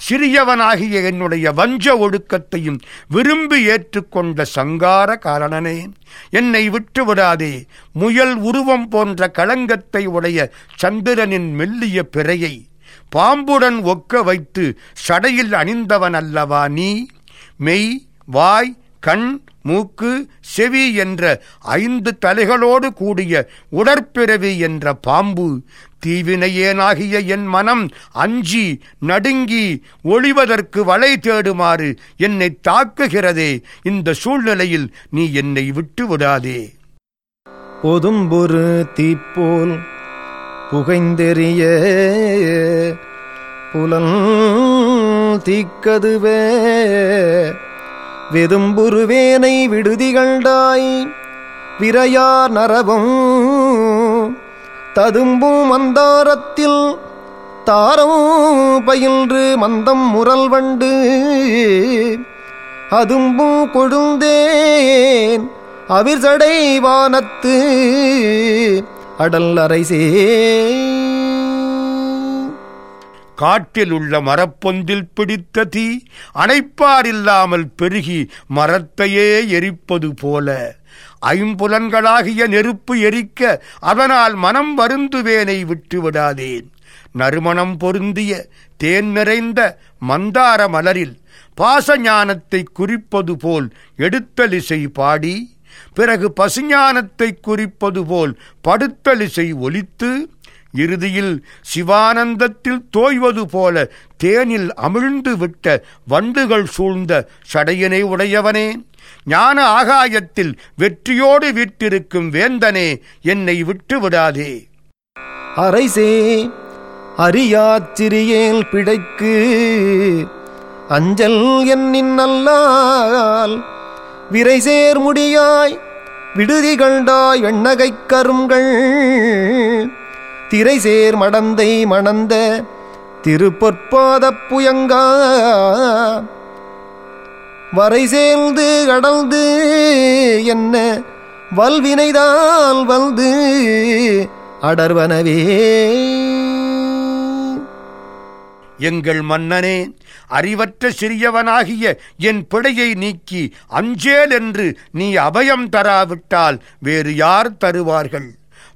Speaker 1: சிறியவனாகிய என்னுடைய வஞ்ச ஒடுக்கத்தையும் விரும்பி ஏற்றுக்கொண்ட சங்கார காரணனே. என்னை விட்டு விடாதே முயல் உருவம் போன்ற களங்கத்தை உடைய சந்திரனின் மெல்லிய பிறையை பாம்புடன் ஒக்க வைத்து சடையில் அணிந்தவன் அல்லவா நீ? மெய் வாய் கண் மூக்கு செவி என்ற ஐந்து தலைகளோடு கூடிய உடற்பிறவி என்ற பாம்பு தீவினையேனாகிய என் மனம் அஞ்சி நடுங்கி ஒளிவதற்கு வலை தேடுமாறு என்னை தாக்குகிறதே. இந்த சூழ்நிலையில் நீ என்னை விட்டு விடாதே.
Speaker 2: பொதும்பொரு தீப்போல் புகைந்தெறிய புலன் தீக்கதுவே. வெதும்புருவேனை விடுதிகண்டாய் விரையார் நரவும். ததும்பும் மந்தாரத்தில் தாரமும் பயின்று மந்தம் முரல் வண்டு அதும்பும் கொழுந்தேன் அவிர்சடை வானத்து அடல் அரைசே.
Speaker 1: காட்டில் உள்ள மரப்பொந்தில் பிடித்த தீ அணைப்பாரில்லாமல் பெருகி மரத்தையே எரிப்பது போல. ஐம்புலன்களாகிய நெருப்பு எரிக்க அதனால் மனம் வருந்துவேனை விட்டு விடாதேன். நறுமணம் பொருந்திய தேன் நிறைந்த மந்தார மலரில் பாசஞானத்தை குறிப்பது போல் எடுத்தலிசை பாடி பிறகு பசுஞானத்தை குறிப்பது போல் படுத்தலிசை ஒலித்து இறுதியில் சிவானந்தத்தில் தோய்வது போல தேனில் அமிழ்ந்து விட்ட வண்டுகள் சூழ்ந்த சடையனை உடையவனே. ஞான ஆகாயத்தில் வெற்றியோடு விட்டிருக்கும் வேந்தனே என்னை விட்டு விடாதே.
Speaker 2: அரைசே அறியாச்சிறியேல் பிடைக்கு அஞ்சல் என்னின் நல்லால் விரைசேர் முடியாய் விடுதி கண்டாய் கருங்கள் திரைசேர் மடந்தை மணந்த திருப்பொற்பாதப் புயங்கா. வரை சேர்ந்து கடந்து என்ன வல்வினைதால் வந்து அடர்வனவே.
Speaker 1: எங்கள் மன்னனே அறிவற்ற சிறியவனாகிய என் பிழையை நீக்கி அஞ்சேல் என்று நீ அபயம் தராவிட்டால் வேறு யார் தருவார்கள்?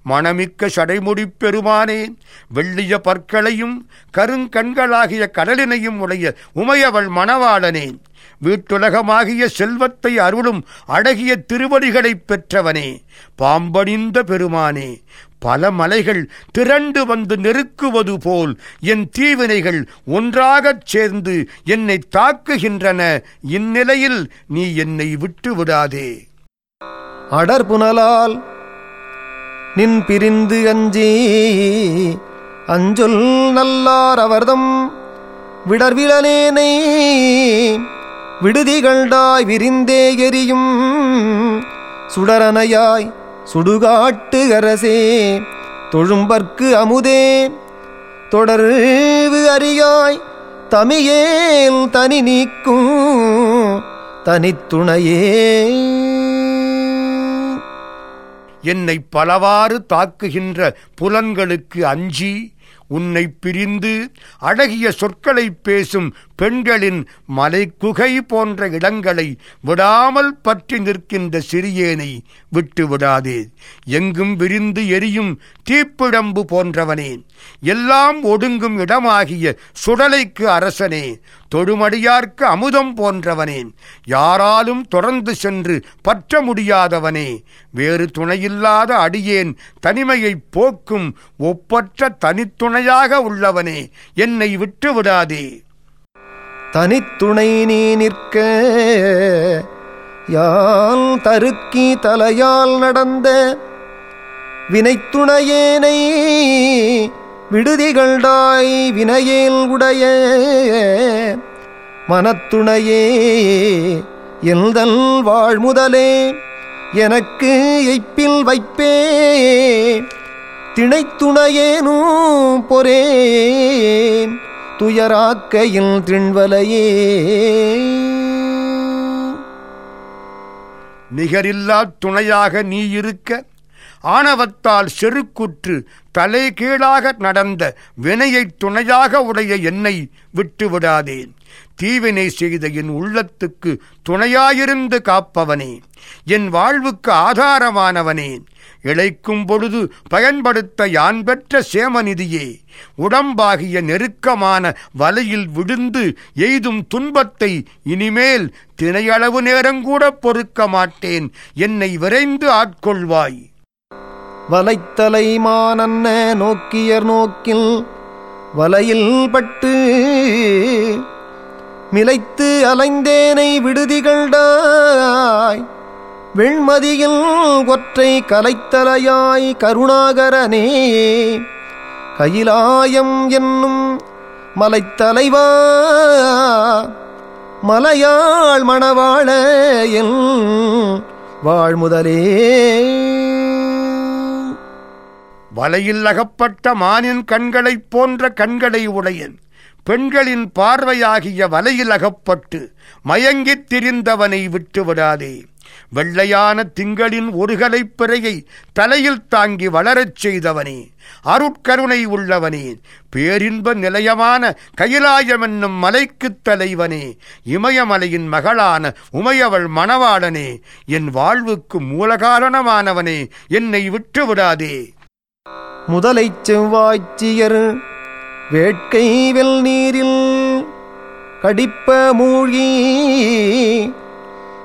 Speaker 1: மணமிக்க சடைமுடிப் பெருமானே வெள்ளிய பற்களையும் கருங்கண்களாகிய கடலினையும் உடைய உமையவள் மணவாளனே. வீட்டுலகமாகிய செல்வத்தை அருளும் அழகிய திருவடிகளைப் பெற்றவனே. பாம்பணிந்த பெருமானே பல மலைகள் திரண்டு வந்து நெருக்குவது போல் என் தீவினைகள் ஒன்றாகச் சேர்ந்து என்னை தாக்குகின்றன. இந்நிலையில் நீ என்னை விட்டு விடாதே
Speaker 2: அடர்புனலால் நின் பிரிந்து அஞ்சி. அஞ்சொல் நல்லார் அவர்தம் விடர்விலனேனை விடுதிகள்டாய் விரிந்தே எரியும் சுடரனையாய் சுடுகாட்டு அரசே. தொழும்பற்கு அமுதே தொடர்வு அறியாய் தமியேல் தனி நீக்கும் தனித்துணையே.
Speaker 1: என்னை பலவாறு தாக்குகின்ற புலன்களுக்கு அஞ்சி உன்னை பிரிந்து அழகிய சொற்களைப் பேசும் பெண்களின் மலைக்குகை போன்ற இடங்களை விடாமல் பற்றி நிற்கின்ற சிறியேனை விட்டு விடாதே. எங்கும் விரிந்து எரியும் தீப்பிழம்பு போன்றவனே. எல்லாம் ஒடுங்கும் இடமாகிய சுடலைக்கு அரசனே. தொழுமடியார்க்கு அமுதம் போன்றவனே. யாராலும் தொடர்ந்து சென்று பற்ற முடியாதவனே. வேறு துணையில்லாத அடியேன் தனிமையைப் போக்கும் ஒப்பற்ற தனித்துணையாக உள்ளவனே. என்னை விட்டு விடாதே.
Speaker 2: தனித்துணை நீ நிற்க. யால் தருக்கி தலையால் நடந்த வினைத்துணையேனை விடுதிகள்டாய் வினையேல் உடைய. மனத்துணையே எந்தல் வாழ்முதலே எனக்கு எய்ப்பில் வைப்பே. திணைத்துணையேனும் பொரேன் துயராக்கையில் திண்வலையே
Speaker 1: நிகரில்லா துணையாக நீ இருக்க ஆணவத்தால் செருக்குற்று தலைகீழாக நடந்த வினையைத் துணையாக உடைய என்னை விட்டு விடாதேன் தீவினை செய்த என் உள்ளத்துக்கு துணையாயிருந்து காப்பவனே. என் வாழ்வுக்கு ஆதாரமானவனே. இழைக்கும் பொழுது பயன்படுத்த யான் பெற்ற சேமநிதியே. உடம்பாகிய நெருக்கமான வலையில் விழுந்து எய்தும் துன்பத்தை இனிமேல் தினையளவு நேரங்கூட பொறுக்க மாட்டேன். என்னை விரைந்து ஆட்கொள்வாய்.
Speaker 2: வலைத்தலை மானன்ன நோக்கியர் நோக்கில் வலையில் பட்டு மிலைத்து அலைந்தேனை விடுதிகள்டாய். வெண்மதியில் ஒற்றை கலைத்தலையாய் கருணாகரனே கையிலாயம் என்னும் மலைத்தலைவா மலையாள் மணவாழ என் வாழ்முதலே.
Speaker 1: வலையில் அகப்பட்ட மானின் கண்களைப் போன்ற கண்களை உடையன் பெண்களின் பார்வையாகிய வலையில் அகப்பட்டு மயங்கித் திரிந்தவனை விட்டுவிடாதே. வெள்ளையான திங்களின் ஒருகலைப் பிறையை தலையில் தாங்கி வளரச் செய்தவனே அருட்கருணை உள்ளவனே பேரின்ப நிலையமான கைலாயம் என்னும் மலைக்குத் தலைவனே இமயமலையின் மகளான உமையவள் மணவாளனே என் வாழ்வுக்கு மூலகாரணமானவனே என்னை விட்டுவிடாதே.
Speaker 2: முதலைச் செவ்வாய்ச்சியர் வேட்கை வெல் நீரில் கடிப்ப மூழ்கி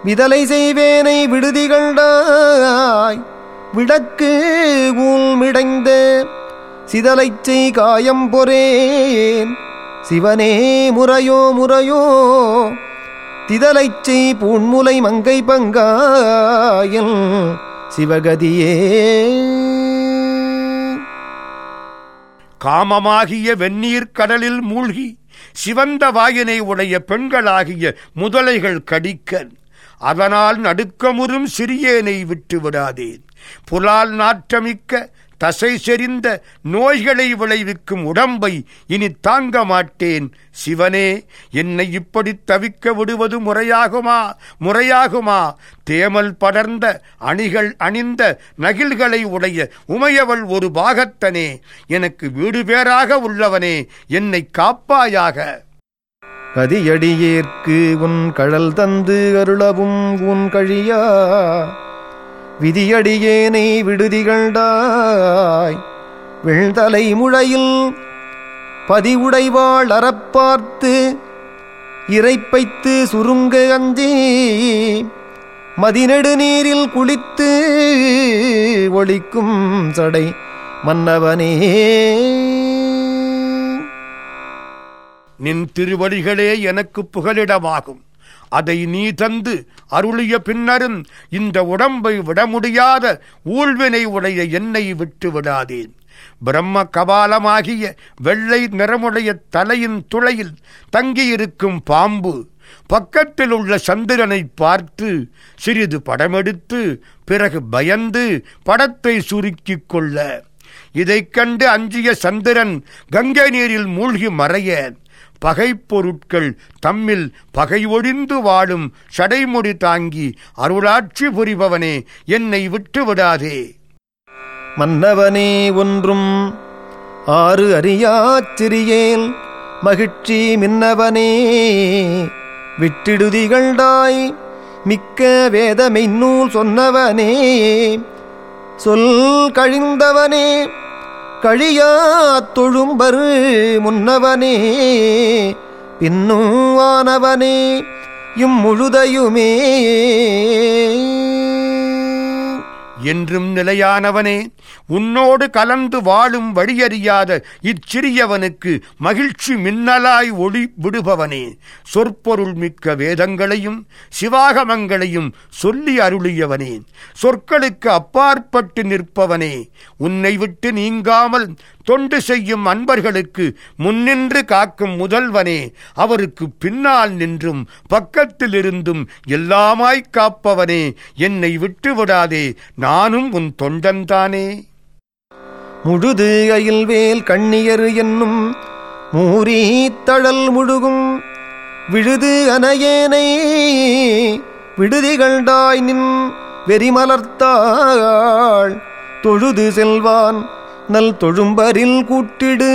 Speaker 2: விதலை செய்வேனை விடுதிகள்டாய் விளக்கு ஊழ்மிடைந்த சிதலைச் செய் காயம் பொறேன். சிவனே முறையோ முறையோ திதலைச் பூண்முலை மங்கை பங்காயல் சிவகதியே.
Speaker 1: காமமாகிய வெந்நீர் கடலில் மூழ்கி சிவந்த வாயினை உடைய பெண்களாகிய முதலைகள் கடிக்க அதனால் நடுக்கமுறும் சிறியேனை விட்டு விடாதேன். புலால் நாற்றமிக்க தசை செறிந்த நோய்களை விளைவிக்கும் உடம்பை இனி தாங்க மாட்டேன். சிவனே என்னை இப்படி தவிக்க விடுவது முறையாகுமா? முறையாகுமா? தேமல் படர்ந்த அணிகள் அணிந்த நகில்களை உடைய உமையவள் ஒரு பாகத்தனே. எனக்கு வீடு பேராக உள்ளவனே என்னை காப்பாயாக.
Speaker 2: பதியடியேற்கு உன் கழல் தந்து அருளவும் உன் கழியா. விதியடியேனை விடுதிகள்டாய். வெள்தலை முழையில் பதிவுடைவாள் அறப்பார்த்து இறைப்பைத்து சுருங்க அஞ்சி. மதிநெடு நீரில் குளித்து ஒழிக்கும் சடை மன்னவனே.
Speaker 1: நின் திருவடிகளே எனக்கு புகலிடமாகும். அதை நீ தந்து அருளிய பின்னரும் இந்த உடம்பை விட முடியாத ஊழ்வினை உடைய என்னை விட்டு விடாதேன் பிரம்ம கபாலமாகிய வெள்ளை நிறமுடைய தலையின் துளையில் தங்கியிருக்கும் பாம்பு பக்கத்தில் உள்ள சந்திரனை பார்த்து சிறிது படமெடுத்து பிறகு பயந்து படத்தை சுருக்கிக் கொள்ள. இதைக் கண்டு அஞ்சிய சந்திரன் கங்கை நீரில் மூழ்கி மறைய பகைப்பொருட்கள் தம்மில் பகை ஒழிந்து வாழும் சடைமுடி தாங்கி அருளாட்சி புரிபவனே என்னை விட்டு விடாதே
Speaker 2: மன்னவனே ஒன்றும் ஆறு அறியாச்சிறியேல் மகிழ்ச்சி மின்னவனே. விட்டிடுதிகள்டாய் மிக்க வேதமை நூல் சொன்னவனே. சொல் கழிந்தவனே கழியா தொழும்பரு முன்னவனே பின்னும் ஆனவனே இம்முழுதையுமே.
Speaker 1: என்றும் நிலையானவனே. உன்னோடு கலந்து வாழும் வழியறியாத இச்சிறியவனுக்கு மகிழ்ச்சி மின்னலாய் ஒளி விடுபவனே. சொற்பொருள் மிக்க வேதங்களையும் சிவாகமங்களையும் சொல்லி அருளியவனே. சொற்களுக்கு அப்பாற்பட்டு நிற்பவனே. உன்னை விட்டு நீங்காமல் தொண்டு செய்யும் அன்பர்களுக்கு முன்னின்று காக்கும் முதல்வனே அவருக்கு பின்னால் நின்றும் பக்கத்திலிருந்தும் எல்லாமாய்க் காப்பவனே என்னை விட்டு விடாதே நானும் உன் தொண்டன்தானே.
Speaker 2: முழுது அயில்வேல் கண்ணியர் என்னும் மூரி தழல் முழுகும் விழுது அனையேனை விடுதிகள்டாய் நின் வெறிமலர்த்தாள் தொழுது செல்வான் நல் தொழும்பரில் கூட்டிடு.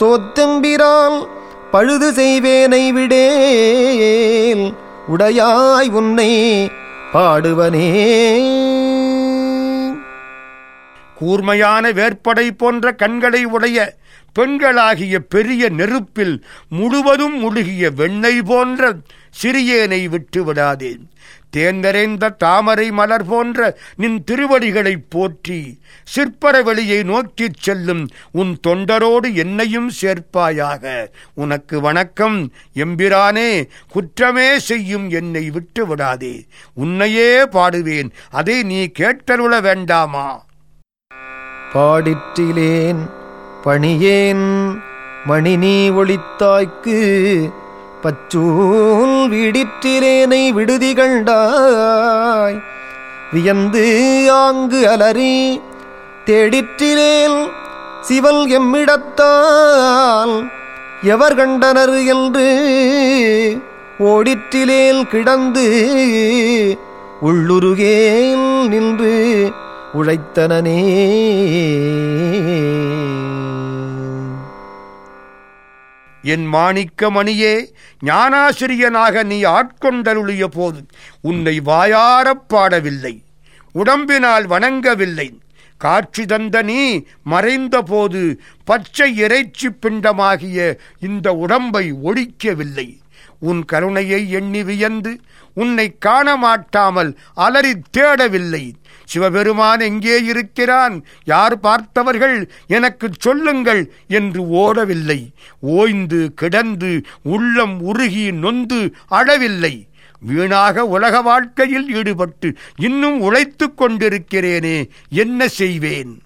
Speaker 2: சோத்தெம்பிரால் பழுது செய்வேனை விடேல். உடையாய் உன்னை பாடுவனே.
Speaker 1: கூர்மையான வேற்படை போன்ற கண்களை உடைய பெண்களாகிய பெரிய நெருப்பில் முழுவதும் முழுகிய வெண்ணெய் போன்ற சிறியேனை விட்டு விடாதேன் தேர்ந்தறைந்த தாமரை மலர் போன்ற நின் திருவடிகளைப் போற்றி சிற்பர வெளியை நோக்கிச் செல்லும் உன் தொண்டரோடு என்னையும் சேர்ப்பாயாக. உனக்கு வணக்கம் எம்பிரானே குற்றமே செய்யும் என்னை விட்டு விடாதே உன்னையே பாடுவேன் அதை நீ கேட்டருள வேண்டாமா?
Speaker 2: பாடிற்றிலேன் பணியேன் மணி நீ ஒளித்தாய்க்கு பச்சூல் விடிற்றிலேனை விடுதி கண்டாய். வியந்து ஆங்கு அலறி தேடிற்றிலேல் சிவல் எம்மிடத்தால். எவர் கண்டனர் என்று ஓடிற்றிலேல் கிடந்து உள்ளுருகேல் நின்று உழைத்தனனே.
Speaker 1: என் மாணிக்க மணியே ஞானாசிரியனாக நீ ஆட்கொண்டருளிய போது உன்னை வாயாரப் பாடவில்லை. உடம்பினால் வணங்கவில்லை. காட்சி தந்த நீ மறைந்த போது பச்சை இறைச்சி பிண்டமாகிய இந்த உடம்பை ஒழிக்கவில்லை. உன் கருணையை எண்ணி வியந்து உன்னை காண மாட்டாமல் அலறி தேடவில்லை. சிவபெருமான் எங்கே இருக்கிறான்? யார் பார்த்தவர்கள்? எனக்குச் சொல்லுங்கள் என்று ஓடவில்லை. ஓய்ந்து கிடந்து உள்ளம் உருகி நொந்து அழவில்லை. வீணாக உலக வாழ்க்கையில் ஈடுபட்டு இன்னும் உழைத்துக் கொண்டிருக்கிறேனே என்ன செய்வேன்?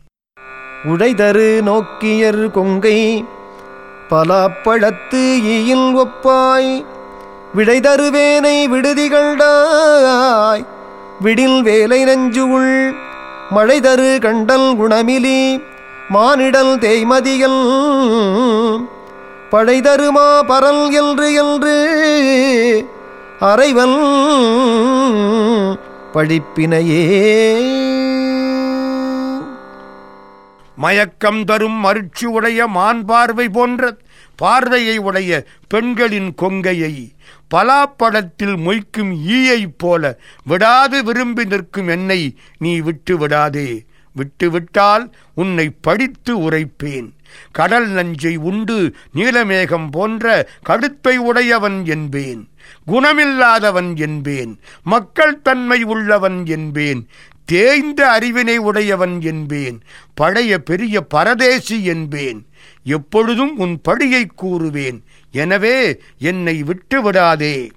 Speaker 2: உழைதரு நோக்கியர் கொங்கை பலாப்பழத்து இயில் ஒப்பாய் விடைதருவேனை விடுதிகள்டாய் விடில் வேலை நஞ்சு உள் மழை தரு கண்டல் குணமிலி மானிடல் தேய்மதிகள் பழை தருமா பரல் என்று என்று அறைவல் படிப்பினையே.
Speaker 1: மயக்கம் தரும் மருட்சி உடைய மான் பார்வை போன்ற பார்வையை உடைய பெண்களின் கொங்கையை பலாப்பழத்தில் மொய்க்கும் ஈயைப் போல விடாது விரும்பி நிற்கும் என்னை நீ விட்டு விடாதே. விட்டு விட்டால் உன்னை படித்து உரைப்பேன். கடல் நஞ்சை உண்டு நீலமேகம் போன்ற கடுப்பை உடையவன் என்பேன். குணமில்லாதவன் என்பேன். மக்கள் தன்மை உள்ளவன் என்பேன். தேய்ந்த அறிவினை உடையவன் என்பேன். பழைய பெரிய பரதேசி என்பேன். எப்பொழுதும் உன் படியை கூறுவேன். எனவே என்னை விட்டு விடாதே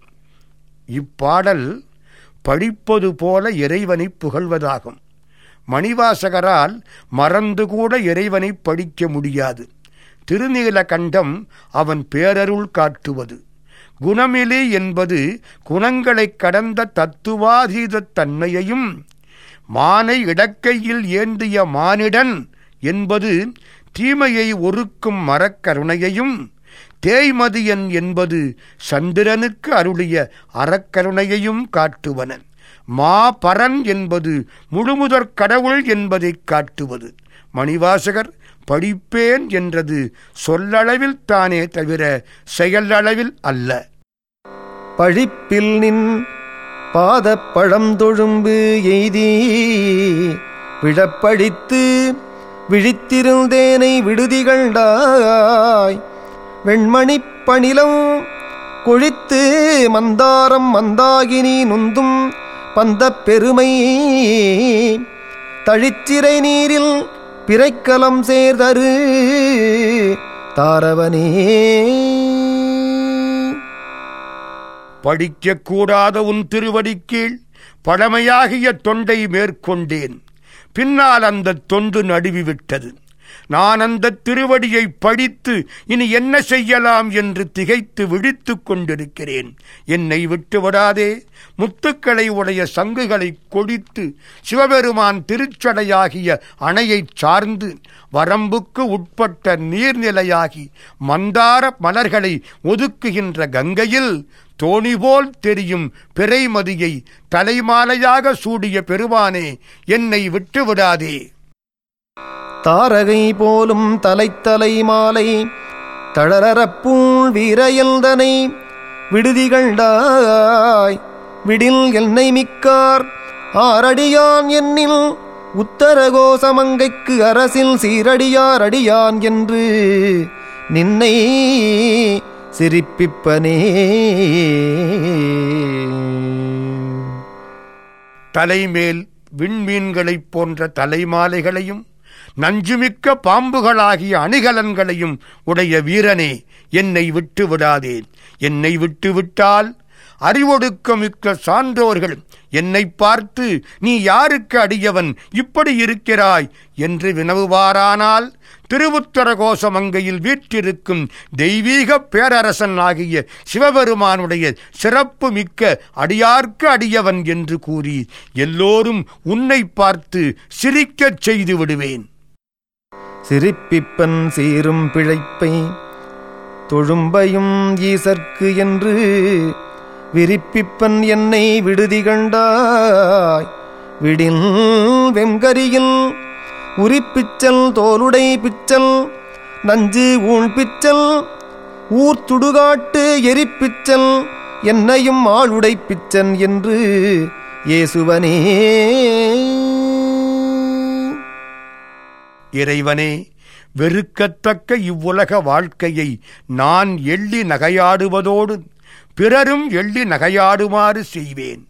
Speaker 1: இப்பாடல் படிப்பது போல இறைவனை புகழ்வதாகும். மணிவாசகரால் மறந்து கூட இறைவனை படிக்க முடியாது. திருநீலகண்டம் அவன் பேரருள் காட்டுவது. குணமிலே என்பது குணங்களைக் கடந்த தத்துவாதீதத் தன்மையையும் மானை இடக்கையில் ஏந்திய மானிடன் என்பது தீமையை ஒருக்கும் மரக்கருணையையும் தேய்மதியன் என்பது சந்திரனுக்கு அருளிய அறக்கருணையையும் காட்டுவன. மா பரன் என்பது முழுமுதற் கடவுள் என்பதைக் காட்டுவது. மணிவாசகர் படிப்பேன் என்றது சொல்லளவில் தானே தவிர செயலளவில் அல்ல.
Speaker 2: பழிப்பில் நின் பாதப்பழம் தொழும்பு எய்தி விழப்பழித்து விழித்திருந்தேனை விடுதிகள்டாய் வெண்மணி பணிலம் கொழித்து மந்தாரம் மந்தாகினி நுந்தும் பந்த பெருமை. தழிச்சிறை நீரில் பிறைக்கலம் சேர்தரு தாரவனே.
Speaker 1: படிக்கக்கூடாத உன் திருவடிக்கீழ் பழமையாகிய தொண்டை மேற்கொண்டேன். பின்னால் அந்த தொண்டு நடுவிவிட்டது. நான் அந்த திருவடியை படித்து இனி என்ன செய்யலாம் என்று திகைத்து விழித்துக் கொண்டிருக்கிறேன். என்னை விட்டுவிடாதே முத்துக்களை உடைய சங்குகளை கொடித்து சிவபெருமான் திருச்சடையாகிய அணையைச் சார்ந்து வரம்புக்கு உட்பட்ட நீர்நிலையாகி மந்தார மலர்களை ஒதுக்குகின்ற கங்கையில் தோணி போல் தெரியும் பிறைமதியை தலைமாலையாக சூடிய பெருமானே என்னை விட்டு விடாதே
Speaker 2: தாரகை போலும் தலைத்தலை மாலை தளரப்பூள் வீரையல்தனை விடுதிகள்டாய் விடில் என்னை மிக்கார் ஆரடியான் என்னில் உத்தரகோசமங்கைக்கு அரசில் சீரடியாரடியான் என்று நின்னை சிரிப்பிப்பனே.
Speaker 1: தலைமேல் விண்மீன்களைப் போன்ற தலைமாலைகளையும் நஞ்சுமிக்க பாம்புகளாகிய அணிகலன்களையும் உடைய வீரனே என்னை விட்டு விடாதேன் என்னை விட்டு விட்டால் அறிவொடுக்கமிக்க சான்றோர்கள் என்னை பார்த்து நீ யாருக்கு அடியவன்? இப்படி இருக்கிறாய்? என்று வினவுவாரானால் திருவுத்தரகோச மங்கையில் வீற்றிருக்கும் தெய்வீக பேரரசன் ஆகிய சிவபெருமானுடைய சிறப்பு மிக்க அடியார்க்கு அடியவன் என்று கூறி எல்லோரும் உன்னை பார்த்து சிரிக்கச் செய்து விடுவேன்.
Speaker 2: சிரிப்பிப்பன் சீரும் பிழைப்பை தொழும்பையும் ஈசற்கு என்று விரிப்பிப்பன் என்னை விடுதி கண்டாய். விடில் வெங்கரியில் உரிப்பிச்சல் தோலுடை பிச்சல் நஞ்சு ஊழ் பிச்சல் ஊர் துடுகாட்டு எரிப்பிச்சல் என்னையும் ஆளுடை பிச்சன் என்று ஏசுவனே
Speaker 1: இறைவனே வெறுக்கத்தக்க இவ்வுலக வாழ்க்கையை நான் எள்ளி நகையாடுவதோடு பிறரும் எள்ளி நகையாடுமாறு செய்வேன்.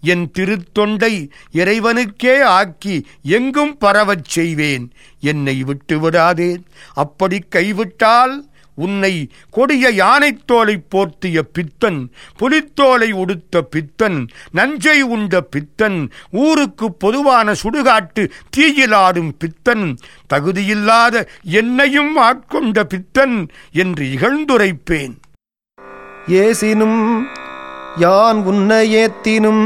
Speaker 1: என் திருத்தொண்டை இறைவனுக்கே ஆக்கி எங்கும் பரவச் செய்வேன். என்னை விட்டு விடாதேன் அப்படி கைவிட்டால் உன்னை கொடிய யானைத்தோலை போர்த்திய பித்தன் புலித்தோலை உடுத்த பித்தன் நஞ்சை உண்ட பித்தன் ஊருக்கு பொதுவான சுடுகாட்டு தீயிலாடும் பித்தன் தகுதியில்லாத என்னையும் ஆட்கொண்ட பித்தன் என்று இகழ்ந்துரைப்பேன்.
Speaker 2: ஏசினும் யான் உன்னை ஏத்தினும்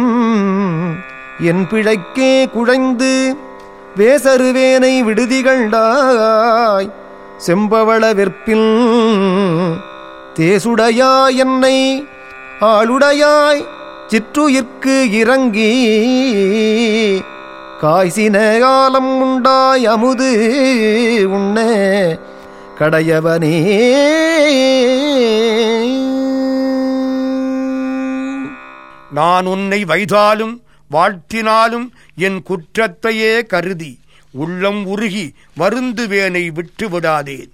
Speaker 2: என் பிழைக்கே குழைந்து வேசருவேனை விடுதிகண்டாய் செம்பவள வெற்பில் தேசுடையாய் என்னை ஆளுடையாய் சிற்றுயிர்க்கு இறங்கி காய்சின காலம் உண்டாய் அமுது உண்ண கடையவனே.
Speaker 1: நான் உன்னை வைதாலும் வாழ்த்தினாலும் என் குற்றத்தையே கருதி உள்ளம் உருகி வருந்துவேனை விட்டு விடாதேன்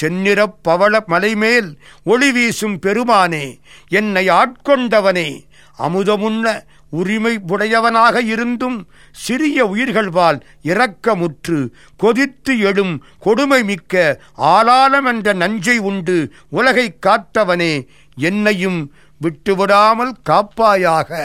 Speaker 1: செந்நிறப் பவள மலைமேல் ஒளி வீசும் பெருமானே என்னை ஆட்கொண்டவனே. அமுதமுன்ன உரிமை உடையவனாக இருந்தும் சிறிய உயிர்கள்வால் இரக்கமுற்று கொதித்து எழும் கொடுமை மிக்க ஆளாளம் என்ற நஞ்சை உண்டு உலகைக் காத்தவனே. என்னையும் விட்டுவிடாமல் காப்பாயாக.